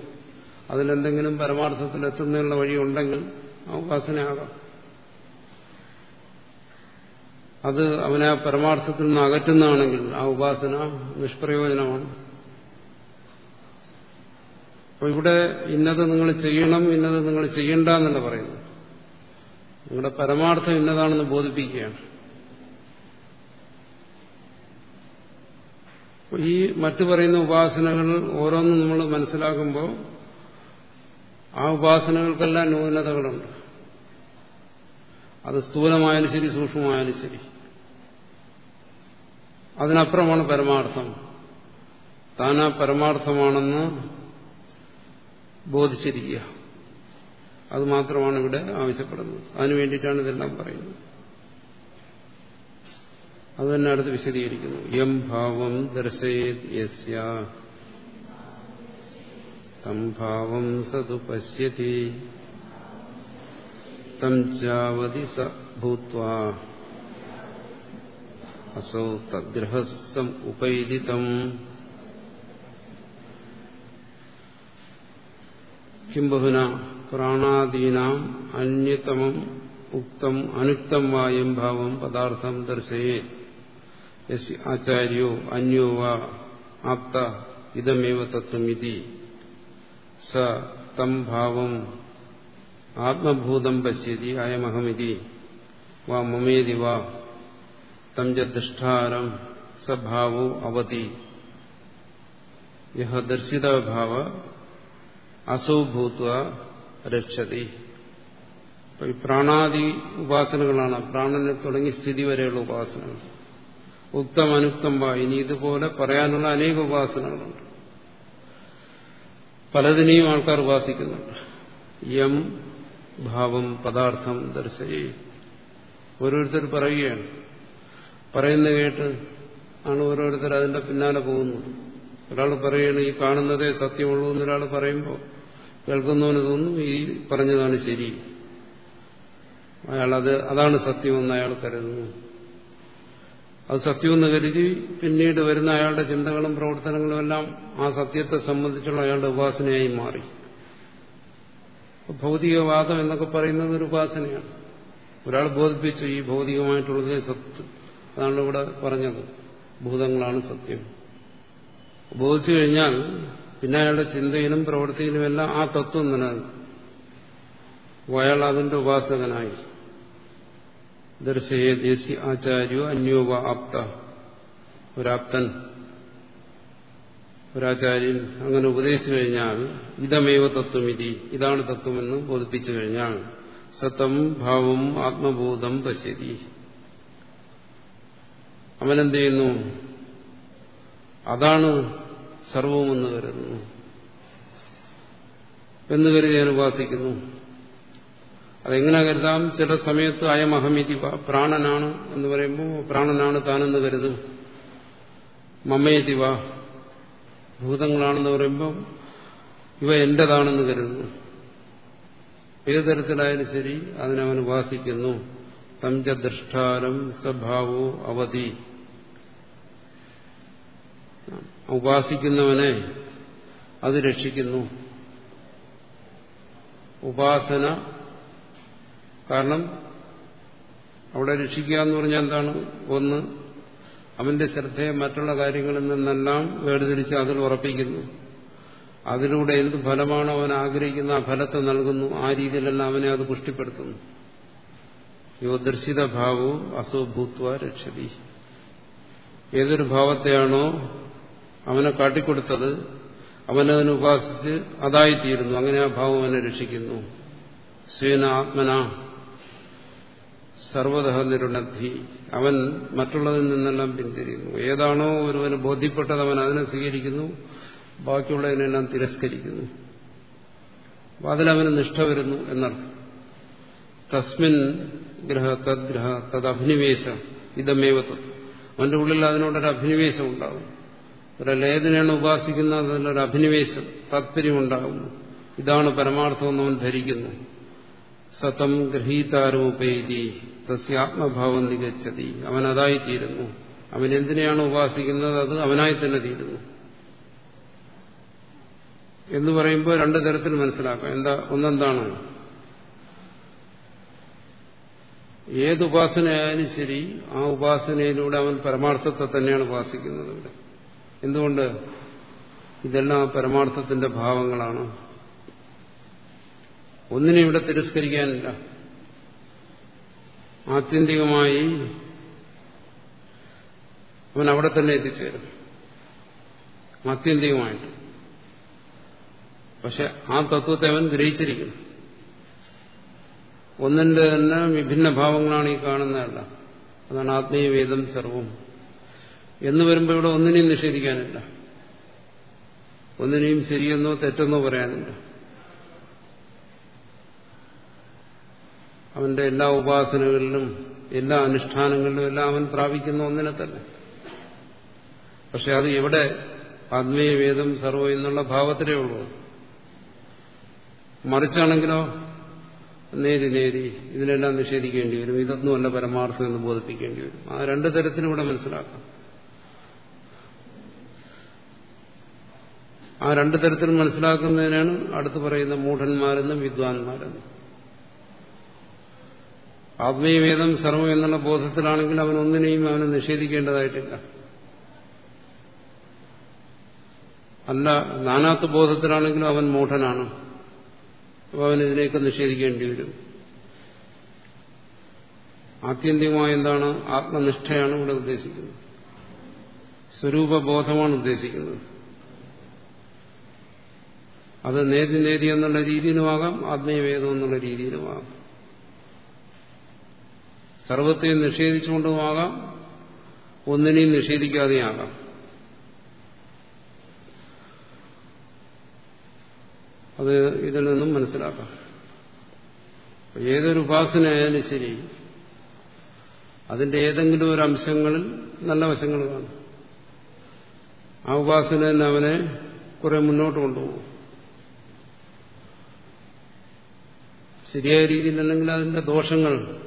അതിലെന്തെങ്കിലും പരമാർത്ഥത്തിൽ എത്തുന്നതിനുള്ള വഴിയുണ്ടെങ്കിൽ ആ ഉപാസനയാകാം. അത് അവനെ ആ പരമാർത്ഥത്തിൽ നിന്ന് അകറ്റുന്നതാണെങ്കിൽ ആ ഉപാസന നിഷ്പ്രയോജനമാണ്. അപ്പൊ ഇവിടെ ഇന്നത് നിങ്ങൾ ചെയ്യണം ഇന്നത് നിങ്ങൾ ചെയ്യണ്ട എന്നല്ല പറയുന്നു നിങ്ങളുടെ പരമാർത്ഥം ഇന്നതാണെന്ന് ബോധിപ്പിക്കുകയാണ്. ഈ മറ്റു പറയുന്ന ഉപാസനകൾ ഓരോന്നും നമ്മൾ മനസ്സിലാക്കുമ്പോൾ ആ ഉപാസനകൾക്കെല്ലാം ന്യൂനതകളുണ്ട്. അത് സ്ഥൂലമായാലും ശരി സൂക്ഷ്മമായാലും ശരി. അതിനപ്പുറമാണ് പരമാർത്ഥം. താനാ പരമാർത്ഥമാണെന്ന് ബോധിച്ചിരിക്കുക. അത് മാത്രമാണ് ഇവിടെ ആവശ്യപ്പെടുന്നത്. അതിനു വേണ്ടിയിട്ടാണ് ഇതെല്ലാം പറയുന്നത്. അത് തന്നെ അടുത്ത് വിശദീകരിക്കുന്നു. യം ഭാവം ദർശയത് യസ്യ. തം ഭാവം സതു പശ്യതി. തം ചാവതി സ ഭൂത്വാ. അസൗ തദ്ഗ്രഹസം ഉപൈദിതം കിംബഹുന പ്രാണാദീനാം അന്യതമം ഉക്തം അനുക്തം വായം ഭാവം പദാർത്ഥം ദർശയേ ആചാര്യോ അന്യോ വാ ആപ്ത ഇതമേവ തത്വമിതി സ തം ഭാവം ആത്മഭൂതം പശ്യതി അയമഹമിതി വാ മമേതി വാ തം ച സഭാവോ അവതി യഹ ദർശിതഭാവ അസൗ ഭൂത്വ രക്ഷതി പ്രാണാദി ഉപാസനകളാണ് പ്രാണനെ തുടങ്ങി സ്ഥിതി വരെയുള്ള ഉപാസനകൾ. ഉക്തം അനുക്തം വാ ഇനി ഇതുപോലെ പറയാനുള്ള അനേക ഉപാസനകളുണ്ട്. പലതിനെയും ആൾക്കാർ ഉപാസിക്കുന്നുണ്ട്. യം ഭാവം പദാർത്ഥം ദർശയേ. ഓരോരുത്തർ പറയുകയാണ്. പറയുന്ന കേട്ട് ആണ് ഓരോരുത്തർ അതിന്റെ പിന്നാലെ പോകുന്നത്. ഒരാൾ പറയുകയാണ് ഈ കാണുന്നതേ സത്യമുള്ളൂ എന്നൊരാൾ പറയുമ്പോൾ കേൾക്കുന്നവന് തോന്നും ഈ പറഞ്ഞതാണ് ശരി. അയാൾ അത് അതാണ് സത്യമെന്ന് അയാൾ കരുതുന്നു. അത് സത്യമെന്ന് കരുതി പിന്നീട് വരുന്ന അയാളുടെ ചിന്തകളും പ്രവർത്തനങ്ങളും എല്ലാം ആ സത്യത്തെ സംബന്ധിച്ചുള്ള അയാളുടെ ഉപാസനയായി മാറി. ഭൗതികവാദം എന്നൊക്കെ പറയുന്നത് ഒരു ഉപാസനയാണ്. ഒരാൾ ബോധിപ്പിച്ചു ഈ ഭൗതികമായിട്ടുള്ളത് സത്യം. അതാണ് ഇവിടെ പറഞ്ഞത്. ഭൂതങ്ങളാണ് സത്യം. ബോധിച്ചു കഴിഞ്ഞാൽ പിന്നെ അയാളുടെ ചിന്തയിലും പ്രവൃത്തിയിലും എല്ലാം ആ തത്വം നിലനിൽക്കും. അയാൾ അതിന്റെ ഉപാസകനായി. ദർശയെ ദേശി ആചാര്യോ അന്യോവ ആപ്ത ഒരാപ്തൻ ഒരാചാര്യൻ അങ്ങനെ ഉപദേശിച്ചു കഴിഞ്ഞാൽ ഇതമേവ തത്വമിതി ഇതാണ് തത്വമെന്ന് ബോധിപ്പിച്ചു കഴിഞ്ഞാൽ സത്തം ഭാവം ആത്മബോധം പശ്യതി। അവനെന്ത് ചെയ്യുന്നു? അതാണ് സർവമെന്ന് കരുതുന്നു। എന്ന് കരുതി ഞാൻ ഉപാസിക്കുന്നു। അതെങ്ങനെ കരുതാം? ചില സമയത്ത് അയം അഹമിതി പ്രാണനാണ് എന്ന് പറയുമ്പോൾ പ്രാണനാണ് താനെന്ന് കരുതും. മമ്മയതിവ ഭൂതങ്ങളാണെന്ന് പറയുമ്പോൾ ഇവ എന്റേതാണെന്ന് കരുതുന്നു ഏത് തരത്തിലായാലും ശരി അതിനവൻ ഉപാസിക്കുന്നു തഞ്ചദൃഷ്ടാരം സ്വഭാവോ അവധി. ഉപാസിക്കുന്നവനെ അത് രക്ഷിക്കുന്നു. ഉപാസന കാരണം അവിടെ രക്ഷിക്കുക എന്ന് പറഞ്ഞാൽ എന്താണ്? ഒന്ന് അവന്റെ ശ്രദ്ധയെ മറ്റുള്ള കാര്യങ്ങളിൽ നിന്നെല്ലാം വേർതിരിച്ച് അതിൽ ഉറപ്പിക്കുന്നു. അതിലൂടെ എന്ത് ഫലമാണോ അവൻ ആഗ്രഹിക്കുന്ന ആ ഫലത്തെ നൽകുന്നു. ആ രീതിയിലെല്ലാം അവനെ അത് പുഷ്ടിപ്പെടുത്തുന്നു. യോദർശിത ഭാവവും ഭാവോ അസോഭൂത്വ രക്ഷതി. ഏതൊരു ഭാവത്തെയാണോ അവനെ കാട്ടിക്കൊടുത്തത് അവനതിനെ ഉപാസിച്ച് അതായിത്തീരുന്നു. അങ്ങനെ ആ ഭാവം അവനെ രക്ഷിക്കുന്നു. സ്വേന ആത്മന. സർവതഃ നിരുണദ്ധി അവൻ മറ്റുള്ളതിൽ നിന്നെല്ലാം പിന്തിരിയുന്നു. ഏതാണോ ഒരുവന് ബോധ്യപ്പെട്ടത് അവൻ അതിനെ സ്വീകരിക്കുന്നു. ബാക്കിയുള്ളതിനെല്ലാം തിരസ്കരിക്കുന്നു. അതിലവന് നിഷ്ഠ വരുന്നു എന്നർത്ഥം. തസ്മിൻ ഗ്രഹ തദ്ഗ്രഹ തദഭിനിവേശ ഇതമേവ തത്വം. അവന്റെ ഉള്ളിൽ അതിനോടൊരു അഭിനിവേശം ഉണ്ടാകും ഒരല്ല ഏതിനാണ് ഉപാസിക്കുന്നത് അതിലൊരു അഭിനിവേശം താല്പര്യമുണ്ടാകുന്നു ഇതാണ് പരമാർത്ഥമെന്ന് അവൻ ധരിക്കുന്നു. സതം ഗൃഹീതാരൂപേതി തസ്യാത്മഭാവം നികച്ചതി അവൻ അതായിത്തീരുന്നു അവൻ എന്തിനെയാണ് ഉപാസിക്കുന്നത്? അത് അവനായി തന്നെ തീരുന്നു. എന്ന് പറയുമ്പോൾ രണ്ടു തരത്തിൽ മനസ്സിലാക്കാം. എന്താ ഒന്നെന്താണ്? ഏതുപാസനയായാലും ശരി ആ ഉപാസനയിലൂടെ അവൻ പരമാർത്ഥത്തെ തന്നെയാണ് ഉപാസിക്കുന്നത് ഇവിടെ. എന്തുകൊണ്ട്? ഇതെല്ലാം പരമാർത്ഥത്തിന്റെ ഭാവങ്ങളാണ്. ഒന്നിനെ ഇവിടെ തിരസ്കരിക്കാനില്ല ആത്യന്തികമായി അവൻ അവിടെ തന്നെ എത്തിച്ചേരും ആത്യന്തികമായിട്ട്. പക്ഷെ ആ തത്വത്തെ അവൻ ഗ്രഹിച്ചിരിക്കുന്നു. ഒന്നിന്റെ തന്നെ വിഭിന്ന ഭാവങ്ങളാണ് ഈ കാണുന്നതല്ല. അതാണ് ആത്മീയവേദം സർവം. എന്ന് വരുമ്പോൾ ഇവിടെ ഒന്നിനെയും നിഷേധിക്കാനില്ല. ഒന്നിനെയും ശരിയെന്നോ തെറ്റെന്നോ പറയാനില്ല. അവന്റെ എല്ലാ ഉപാസനകളിലും എല്ലാ അനുഷ്ഠാനങ്ങളിലും എല്ലാം അവൻ പ്രാപിക്കുന്ന ഒന്നിനെ തന്നെ. പക്ഷെ അത് എവിടെ? ആത്മീയ വേദം സർവോ എന്നുള്ള ഭാവത്തിലേ ഉള്ളൂ. മറിച്ചാണെങ്കിലോ? നേരി നേരി ഇതിനെല്ലാം നിഷേധിക്കേണ്ടി വരും. ഇതൊന്നുമല്ല പരമാർത്ഥം എന്ന് ബോധിപ്പിക്കേണ്ടി വരും. ആ രണ്ട് തരത്തിലും ഇവിടെ മനസ്സിലാക്കാം. ആ രണ്ട് തരത്തിലും മനസ്സിലാക്കുന്നതിനാണ് അടുത്ത് പറയുന്ന മൂഢന്മാരെന്നും വിദ്വാൻമാരെന്നും. ആത്മീയവേദം സർവം എന്നുള്ള ബോധത്തിലാണെങ്കിൽ അവൻ ഒന്നിനെയും അവനെ നിഷേധിക്കേണ്ടതായിട്ടില്ല. അല്ല നാനാത്വ ബോധത്തിലാണെങ്കിലും അവൻ മൂഢനാണ്. അപ്പോൾ അവൻ ഇതിനെയൊക്കെ നിഷേധിക്കേണ്ടി വരും. ആത്യന്തികമായ എന്താണ്? ആത്മനിഷ്ഠയാണ് ഇവിടെ ഉദ്ദേശിക്കുന്നത്. സ്വരൂപബോധമാണ് ഉദ്ദേശിക്കുന്നത്. അത് നേതി നേതി എന്നുള്ള രീതിയിലുമാകാം ആത്മീയവേദം എന്നുള്ള രീതിയിലുമാകാം. സർവത്തെയും നിഷേധിച്ചുകൊണ്ടുമാകാം ഒന്നിനെയും നിഷേധിക്കാതെയാകാം. അത് ഇതിൽ നിന്നും മനസ്സിലാക്കാം. ഏതൊരു ഉപാസനയായാലും ശരി അതിന്റെ ഏതെങ്കിലും ഒരു അംശങ്ങളിൽ നല്ല വശങ്ങൾ കാണും. ആ ഉപാസന തന്നെ അവനെ കുറെ മുന്നോട്ട് കൊണ്ടുപോകും. ശരിയായ രീതിയിലല്ലെങ്കിൽ അതിന്റെ ദോഷങ്ങൾ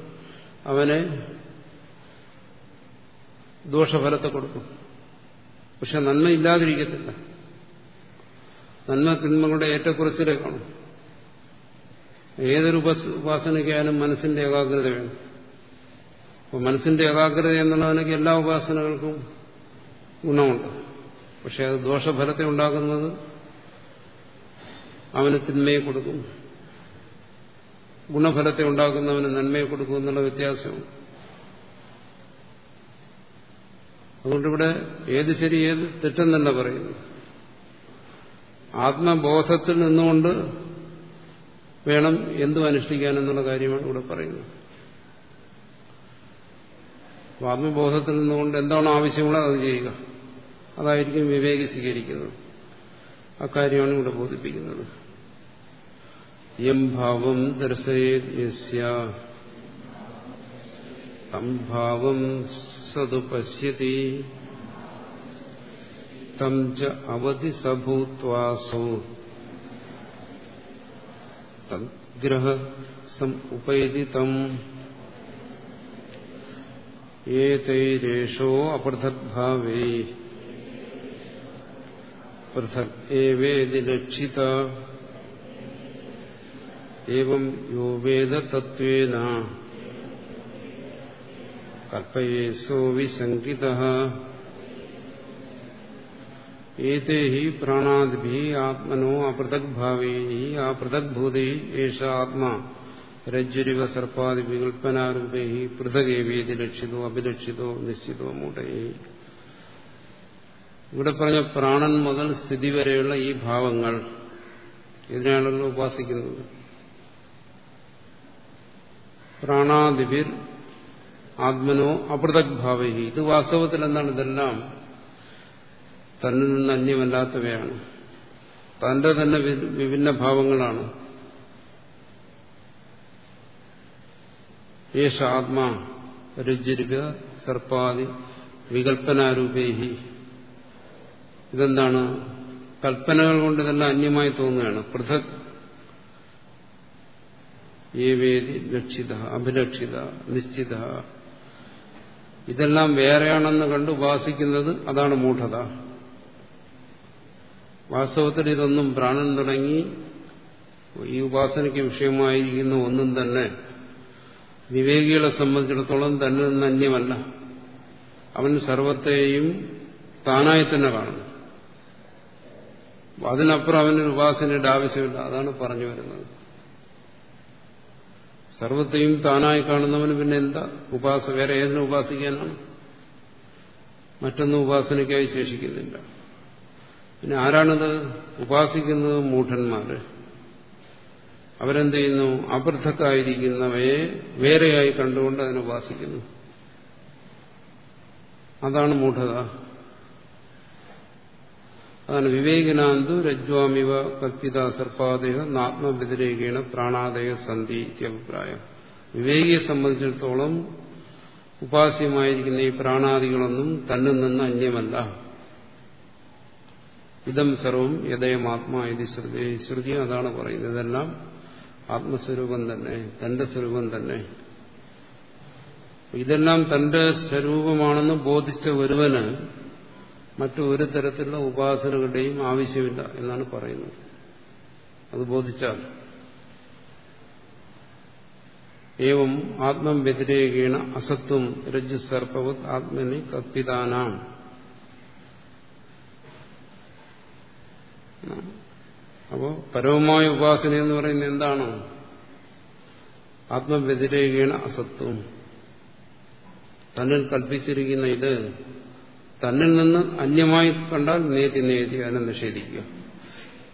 അവനെ ദോഷഫലത്തെ കൊടുക്കും. പക്ഷെ നന്മ ഇല്ലാതിരിക്കത്തില്ല. നന്മ തിന്മകളുടെ ഏറ്റക്കുറച്ചിലേ കാണും. ഏതൊരു ഉപാസനയ്ക്കായാലും മനസ്സിന്റെ ഏകാഗ്രത വേണം. അപ്പോൾ മനസ്സിന്റെ ഏകാഗ്രത എന്നുള്ളതിനൊക്കെ എല്ലാ ഉപാസനകൾക്കും ഗുണമുണ്ട്. പക്ഷെ അത് ദോഷഫലത്തെ ഉണ്ടാക്കുന്നത് അവന് തിന്മയെ കൊടുക്കും. ഗുണഫലത്തെ ഉണ്ടാക്കുന്നവന് നന്മയെ കൊടുക്കും എന്നുള്ള വ്യത്യാസവും അതുകൊണ്ടിവിടെ ഏത് ശരി ഏത് തെറ്റെന്നല്ല പറയുന്നു ആത്മബോധത്തിൽ നിന്നുകൊണ്ട് വേണം എന്തും അനുഷ്ഠിക്കാനെന്നുള്ള കാര്യമാണ് ഇവിടെ പറയുന്നത്. ആത്മബോധത്തിൽ നിന്നുകൊണ്ട് എന്താണ് ആവശ്യമുള്ളത് അത് ചെയ്യുക. അതായിരിക്കും വിവേകി സ്വീകരിക്കുന്നത്. അക്കാര്യമാണ് ഇവിടെ ബോധിപ്പിക്കുന്നത്. യം ഭാവം ദർശയേത് തം ഭാവം സതു പശ്യതി. തം ച അവധി സഭൂത്വാസോ. തദ്ഗ്രഹ സം ഉപൈതി തം ഏതൈരേഷോ അപൃഥക്ഭാവേ പൃഥക് ഏവേതി ലക്ഷിത. ഏവം യോ വേദ തത്വേന കൽപ്പയേസോ വിസംഗിത ഏതേ ഹി പ്രാണാദിഭി ആത്മനോ അപൃഥക്ഭാവേ ആ പൃഥക്ഭൂതൈ ഏഷ ആത്മാ രജ്ജുരിവ സർപ്പാദി വികൽപ്പനാരൂപേ പൃഥകേവേദി ലക്ഷിതോ അഭിലക്ഷിതോ നിശ്ചിതോ മൂടേ ഇവിടെ പറഞ്ഞ പ്രാണൻ മുതൽ സ്ഥിതി വരെയുള്ള ഈ ഭാവങ്ങൾ ഇതിനാണല്ലോ ഉപാസിക്കുന്നത്. പ്രാണാദിപിർ ആത്മനോ അപൃഥക് ഭാവഹി ഇത് വാസ്തവത്തിൽ എന്താണ് ഇതെല്ലാം തന്നിൽ നിന്ന് അന്യമല്ലാത്തവയാണ്. തന്റെ തന്നെ വിഭിന്ന ഭാവങ്ങളാണ്. യേശ ആത്മാ രുചിരുക സർപ്പാദി വികൽപ്പനാരൂപേഹി. ഇതെന്താണ്? കൽപ്പനകൾ കൊണ്ട് തന്നെ അന്യമായി തോന്നുകയാണ്. പൃഥക് ഏവേദി ലക്ഷിത അഭിലക്ഷിത നിശ്ചിത. ഇതെല്ലാം വേറെയാണെന്ന് കണ്ട് ഉപാസിക്കുന്നത് അതാണ് മൂഢത. വാസ്തവത്തിൽ ഇതൊന്നും പ്രാണൻ തുടങ്ങി ഈ ഉപാസനയ്ക്ക് വിഷയമായിരിക്കുന്ന ഒന്നും തന്നെ വിവേകികളെ സംബന്ധിച്ചിടത്തോളം തന്നെ അന്യമല്ല. അവൻ സർവത്തെയും താനായി തന്നെ കാണുന്നു. അതിനപ്പുറം അവനൊരു ഉപാസനയുടെ ആവശ്യമില്ല. അതാണ് പറഞ്ഞു വരുന്നത്. സർവത്തെയും താനായി കാണുന്നവന് പിന്നെ എന്താ? ഉപാസ വേറെ ഏതിനെ ഉപാസിക്കാനാണ്. മറ്റൊന്നും ഉപാസനയ്ക്കായി ശേഷിക്കുന്നില്ല. പിന്നെ ആരാണത്? ഉപാസിക്കുന്നത് മൂഢന്മാര്. അവരെന്ത് ചെയ്യുന്നു അപൃഥക്കായിരിക്കുന്നവയെ വേറെയായി കണ്ടുകൊണ്ട് അതിനെ ഉപാസിക്കുന്നു. അതാണ് മൂഢത. അതാണ് വിവേകനാന്തു രജ്വാമിവ കൽപ്പിത സർപ്പാദേഹ നാത്മവ്യതിരേകേണ പ്രാണാദേഹ സന്ധി അഭിപ്രായം. വിവേകിയെ സംബന്ധിച്ചിടത്തോളം ഉപാസ്യമായിരിക്കുന്ന ഈ പ്രാണാദികളൊന്നും തന്നിൽ നിന്ന് അന്യമല്ല. ഇതം സർവം യഥയമാത്മാ ഇത് ശ്രുതി. ശ്രുതി അതാണ് പറയുന്നത്. ഇതെല്ലാം ആത്മസ്വരൂപം തന്നെ തന്റെ സ്വരൂപം തന്നെ. ഇതെല്ലാം തന്റെ സ്വരൂപമാണെന്ന് ബോധിച്ച ഒരുവന് മറ്റു ഒരു തരത്തിലുള്ള ഉപാസനകളുടെയും ആവശ്യമില്ല എന്നാണ് പറയുന്നത്. അത് ബോധിച്ചാൽ. ഏവം ആത്മം വ്യതിരേകേണ അസത്വം രജ്ജു സർപ്പവത് ആത്മനി കൽപ്പിതാനാം. അപ്പോ പരമമായ ഉപാസന എന്ന് പറയുന്നത് എന്താണ്? ആത്മവ്യതിരേകേണ അസത്വം. തന്നിൽ കൽപ്പിച്ചിരിക്കുന്ന ഇത് തന്നിൽ നിന്ന് അന്യമായി കണ്ടാൽ നേതി നേതി അതിനെ നിഷേധിക്കുക.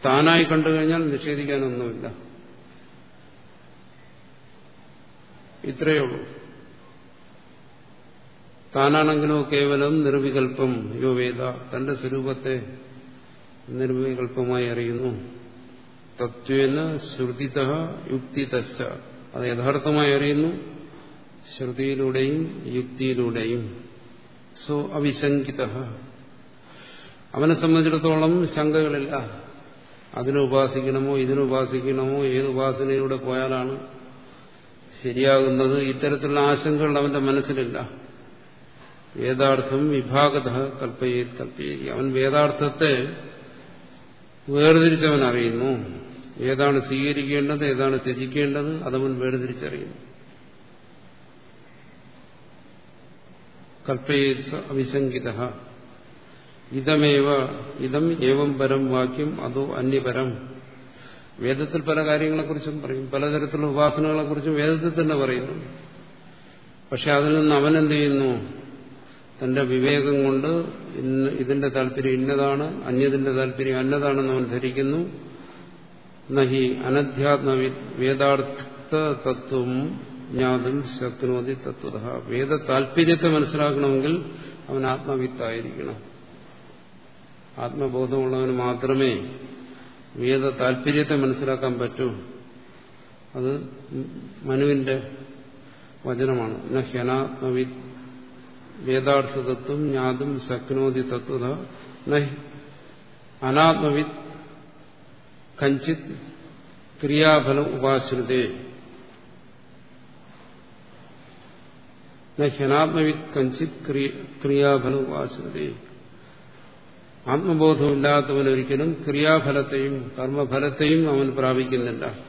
താനായി കണ്ടു കഴിഞ്ഞാൽ നിഷേധിക്കാനൊന്നുമില്ല. ഇത്രയേ ഉള്ളൂ. താനാണെങ്കിലോ കേവലം നിർവികൽപ്പം യോ വേദ തന്റെ സ്വരൂപത്തെ നിർവികൽപ്പമായി അറിയുന്നു. തത്വേന ശ്രുതിത യുക്തിതശ്ച. അത് യഥാർത്ഥമായി അറിയുന്നു. ശ്രുതിയിലൂടെയും യുക്തിയിലൂടെയും. സോ അവിശങ്കിത. അവനെ സംബന്ധിച്ചിടത്തോളം ശങ്കകളില്ല. അതിനെ ഉപാസിക്കണമോ ഇതിനെ ഏത് ഉപാസനയിലൂടെ പോയാലാണ് ശരിയാകുന്നത്? ഇത്തരത്തിലുള്ള ആശങ്കകൾ അവന്റെ മനസ്സിലില്ല. വേദാർത്ഥം വിഭാഗത കൽപ്പയേത് കൽപ്പയേത്. അവൻ വേദാർത്ഥത്തെ വേർതിരിച്ചവൻ അറിയുന്നു ഏതാണ് സ്വീകരിക്കേണ്ടത് ഏതാണ് ത്യജിക്കേണ്ടത് അതവൻ വേർതിരിച്ചറിയുന്നു. കൽപ്പയേത് അവിശങ്കിത ഇതമേവ ഇതം ഏവം പരം വാക്യം അതോ അന്യപരം. വേദത്തിൽ പല കാര്യങ്ങളെക്കുറിച്ചും പറയും. പലതരത്തിലുള്ള ഉപാസനകളെക്കുറിച്ചും വേദത്തിൽ തന്നെ പറയുന്നു. പക്ഷെ അതിൽ നിന്ന് അവൻ എന്ത് ചെയ്യുന്നു? തന്റെ വിവേകം കൊണ്ട് ഇതിന്റെ താല്പര്യം ഇന്നതാണ് അന്യതിന്റെ താല്പര്യം അന്നതാണെന്ന് അവൻ ധരിക്കുന്നു. നഹി അനധ്യാത്മ വേദാർത്ഥ തത്വം ജ്ഞാതും ശക്നോതി തത്വത. വേദ താല്പര്യത്തെ മനസ്സിലാക്കണമെങ്കിൽ അവൻ ആത്മവിത്തായിരിക്കണം. ആത്മബോധമുള്ളവന് മാത്രമേ വേദ താല്പര്യത്തെ മനസ്സിലാക്കാൻ പറ്റൂ. അത് മനുവിന്റെ വചനമാണ്. നഹ്യനാത്മവി വേദാർത്ഥതത്വം ജ്ഞാതും ശക്നോതി തത്വത. അനാത്മവിത് കഞ്ചിത് ക്രിയാഫലം ഉപാശ്രിതേ. ഹ്യനാത്മവിത് കഞ്ചിത് ആത്മബോധമില്ലാത്തവൻ ഒരിക്കലും ക്രിയാഫലത്തെയും കർമ്മഫലത്തെയും അവൻ പ്രാപിക്കുന്നില്ല.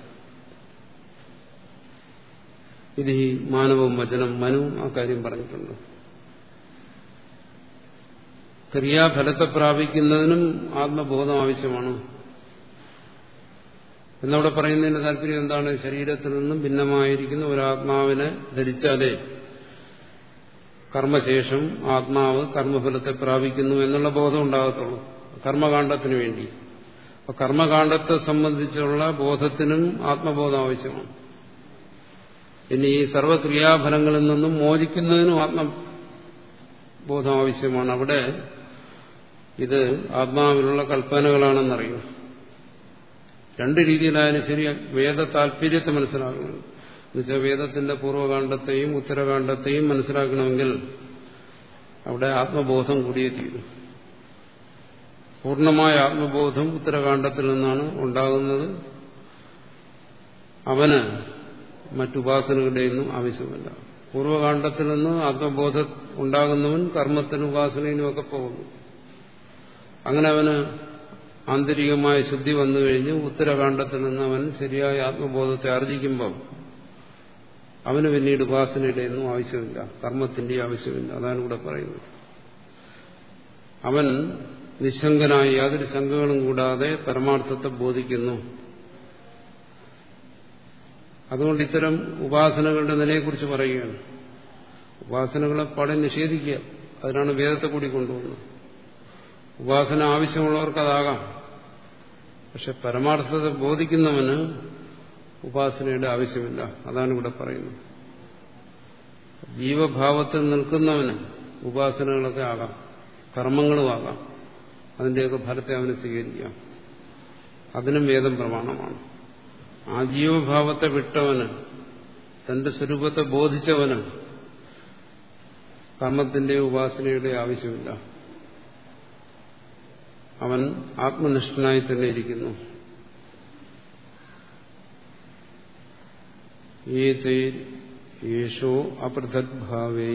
ഇത് ഈ മാനവും വചനം മനവും ആ കാര്യം പറഞ്ഞിട്ടുണ്ട്. ക്രിയാഫലത്തെ പ്രാപിക്കുന്നതിനും ആത്മബോധം ആവശ്യമാണ്. എന്നവിടെ പറയുന്നതിന്റെ താല്പര്യം എന്താണ്? ശരീരത്തിൽ നിന്നും ഭിന്നമായിരിക്കുന്ന ഒരു ആത്മാവിനെ ധരിച്ചാലേ കർമ്മശേഷം ആത്മാവ് കർമ്മഫലത്തെ പ്രാപിക്കുന്നു എന്നുള്ള ബോധം ഉണ്ടാകത്തുള്ളൂ. കർമ്മകാന്ഡത്തിന് വേണ്ടി. അപ്പൊ കർമ്മകാന്ഡത്തെ സംബന്ധിച്ചുള്ള ബോധത്തിനും ആത്മബോധം ആവശ്യമാണ്. ഇനി ഈ സർവക്രിയാഫലങ്ങളിൽ നിന്നും മോചിക്കുന്നതിനും ആത്മബോധം ആവശ്യമാണ്. അവിടെ ഇത് ആത്മാവിലുള്ള കൽപ്പനകളാണെന്നറിയും രണ്ട് രീതിയിലായാലും ശരി വേദ താല്പര്യത്തെ മനസ്സിലാക്കണം എന്നുവെച്ചാൽ വേദത്തിന്റെ പൂർവകാന്ഡത്തെയും ഉത്തരകാന്ഡത്തെയും മനസ്സിലാക്കണമെങ്കിൽ അവിടെ ആത്മബോധം കൂടിയേ തീരും. പൂർണമായ ആത്മബോധം ഉത്തരകാന്ഡത്തിൽ നിന്നാണ് ഉണ്ടാകുന്നത്. അവന് മറ്റുപാസനകളുടെയൊന്നും ആവശ്യമില്ല. പൂർവകാന്ഡത്തിൽ നിന്ന് ആത്മബോധം ഉണ്ടാകുന്നവൻ കർമ്മത്തിനും ഉപാസനയിലും ഒക്കെ പോകുന്നു. അങ്ങനെ അവന് ആന്തരികമായ ശുദ്ധി വന്നു കഴിഞ്ഞ് ഉത്തരകാന്ഡത്തിൽ നിന്ന് അവൻ ശരിയായ ആത്മബോധത്തെ ആർജിക്കുമ്പോൾ അവന് പിന്നീട് ഉപാസനയുടെ ഒന്നും ആവശ്യമില്ല. കർമ്മത്തിന്റെ ആവശ്യമില്ല. അതാണ് ഇവിടെ പറയുന്നത്. അവൻ നിശങ്കനായി യാതൊരു ശങ്കകളും കൂടാതെ പരമാർത്ഥത്തെ ബോധിക്കുന്നു. അതുകൊണ്ട് ഇത്തരം ഉപാസനകളുടെ നിലയെക്കുറിച്ച് പറയുകയാണ്. ഉപാസനകളെ പാടെ നിഷേധിക്കുക. അതിനാണ് വേദത്തെ കൂടി കൊണ്ടുവന്നത്. ഉപാസന ആവശ്യമുള്ളവർക്ക് അതാകാം. പക്ഷെ പരമാർത്ഥത്തെ ബോധിക്കുന്നവന് ഉപാസനയുടെ ആവശ്യമില്ല. അതാണ് ഇവിടെ പറയുന്നത്. ജീവഭാവത്തിൽ നിൽക്കുന്നവന് ഉപാസനകളൊക്കെ ആകാം. കർമ്മങ്ങളും ആകാം. അതിന്റെയൊക്കെ ഫലത്തെ അവന് സ്വീകരിക്കാം. അതിനും വേദം പ്രമാണമാണ്. ആ ജീവഭാവത്തെ വിട്ടവന് തന്റെ സ്വരൂപത്തെ ബോധിച്ചവന് കർമ്മത്തിന്റെ ഉപാസനയുടെ ആവശ്യമില്ല. അവൻ ആത്മനിഷ്ഠനായി തന്നെ ഇരിക്കുന്നു. യേശോ അപൃഥക്ഭാവേ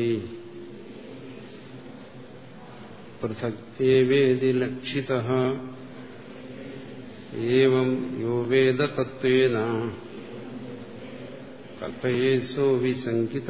പൃഥക് ഏവേതി ലക്ഷിത ഏവം യോ വേദ തത്വേന കൽപ്പയേസോ വിശങ്കിത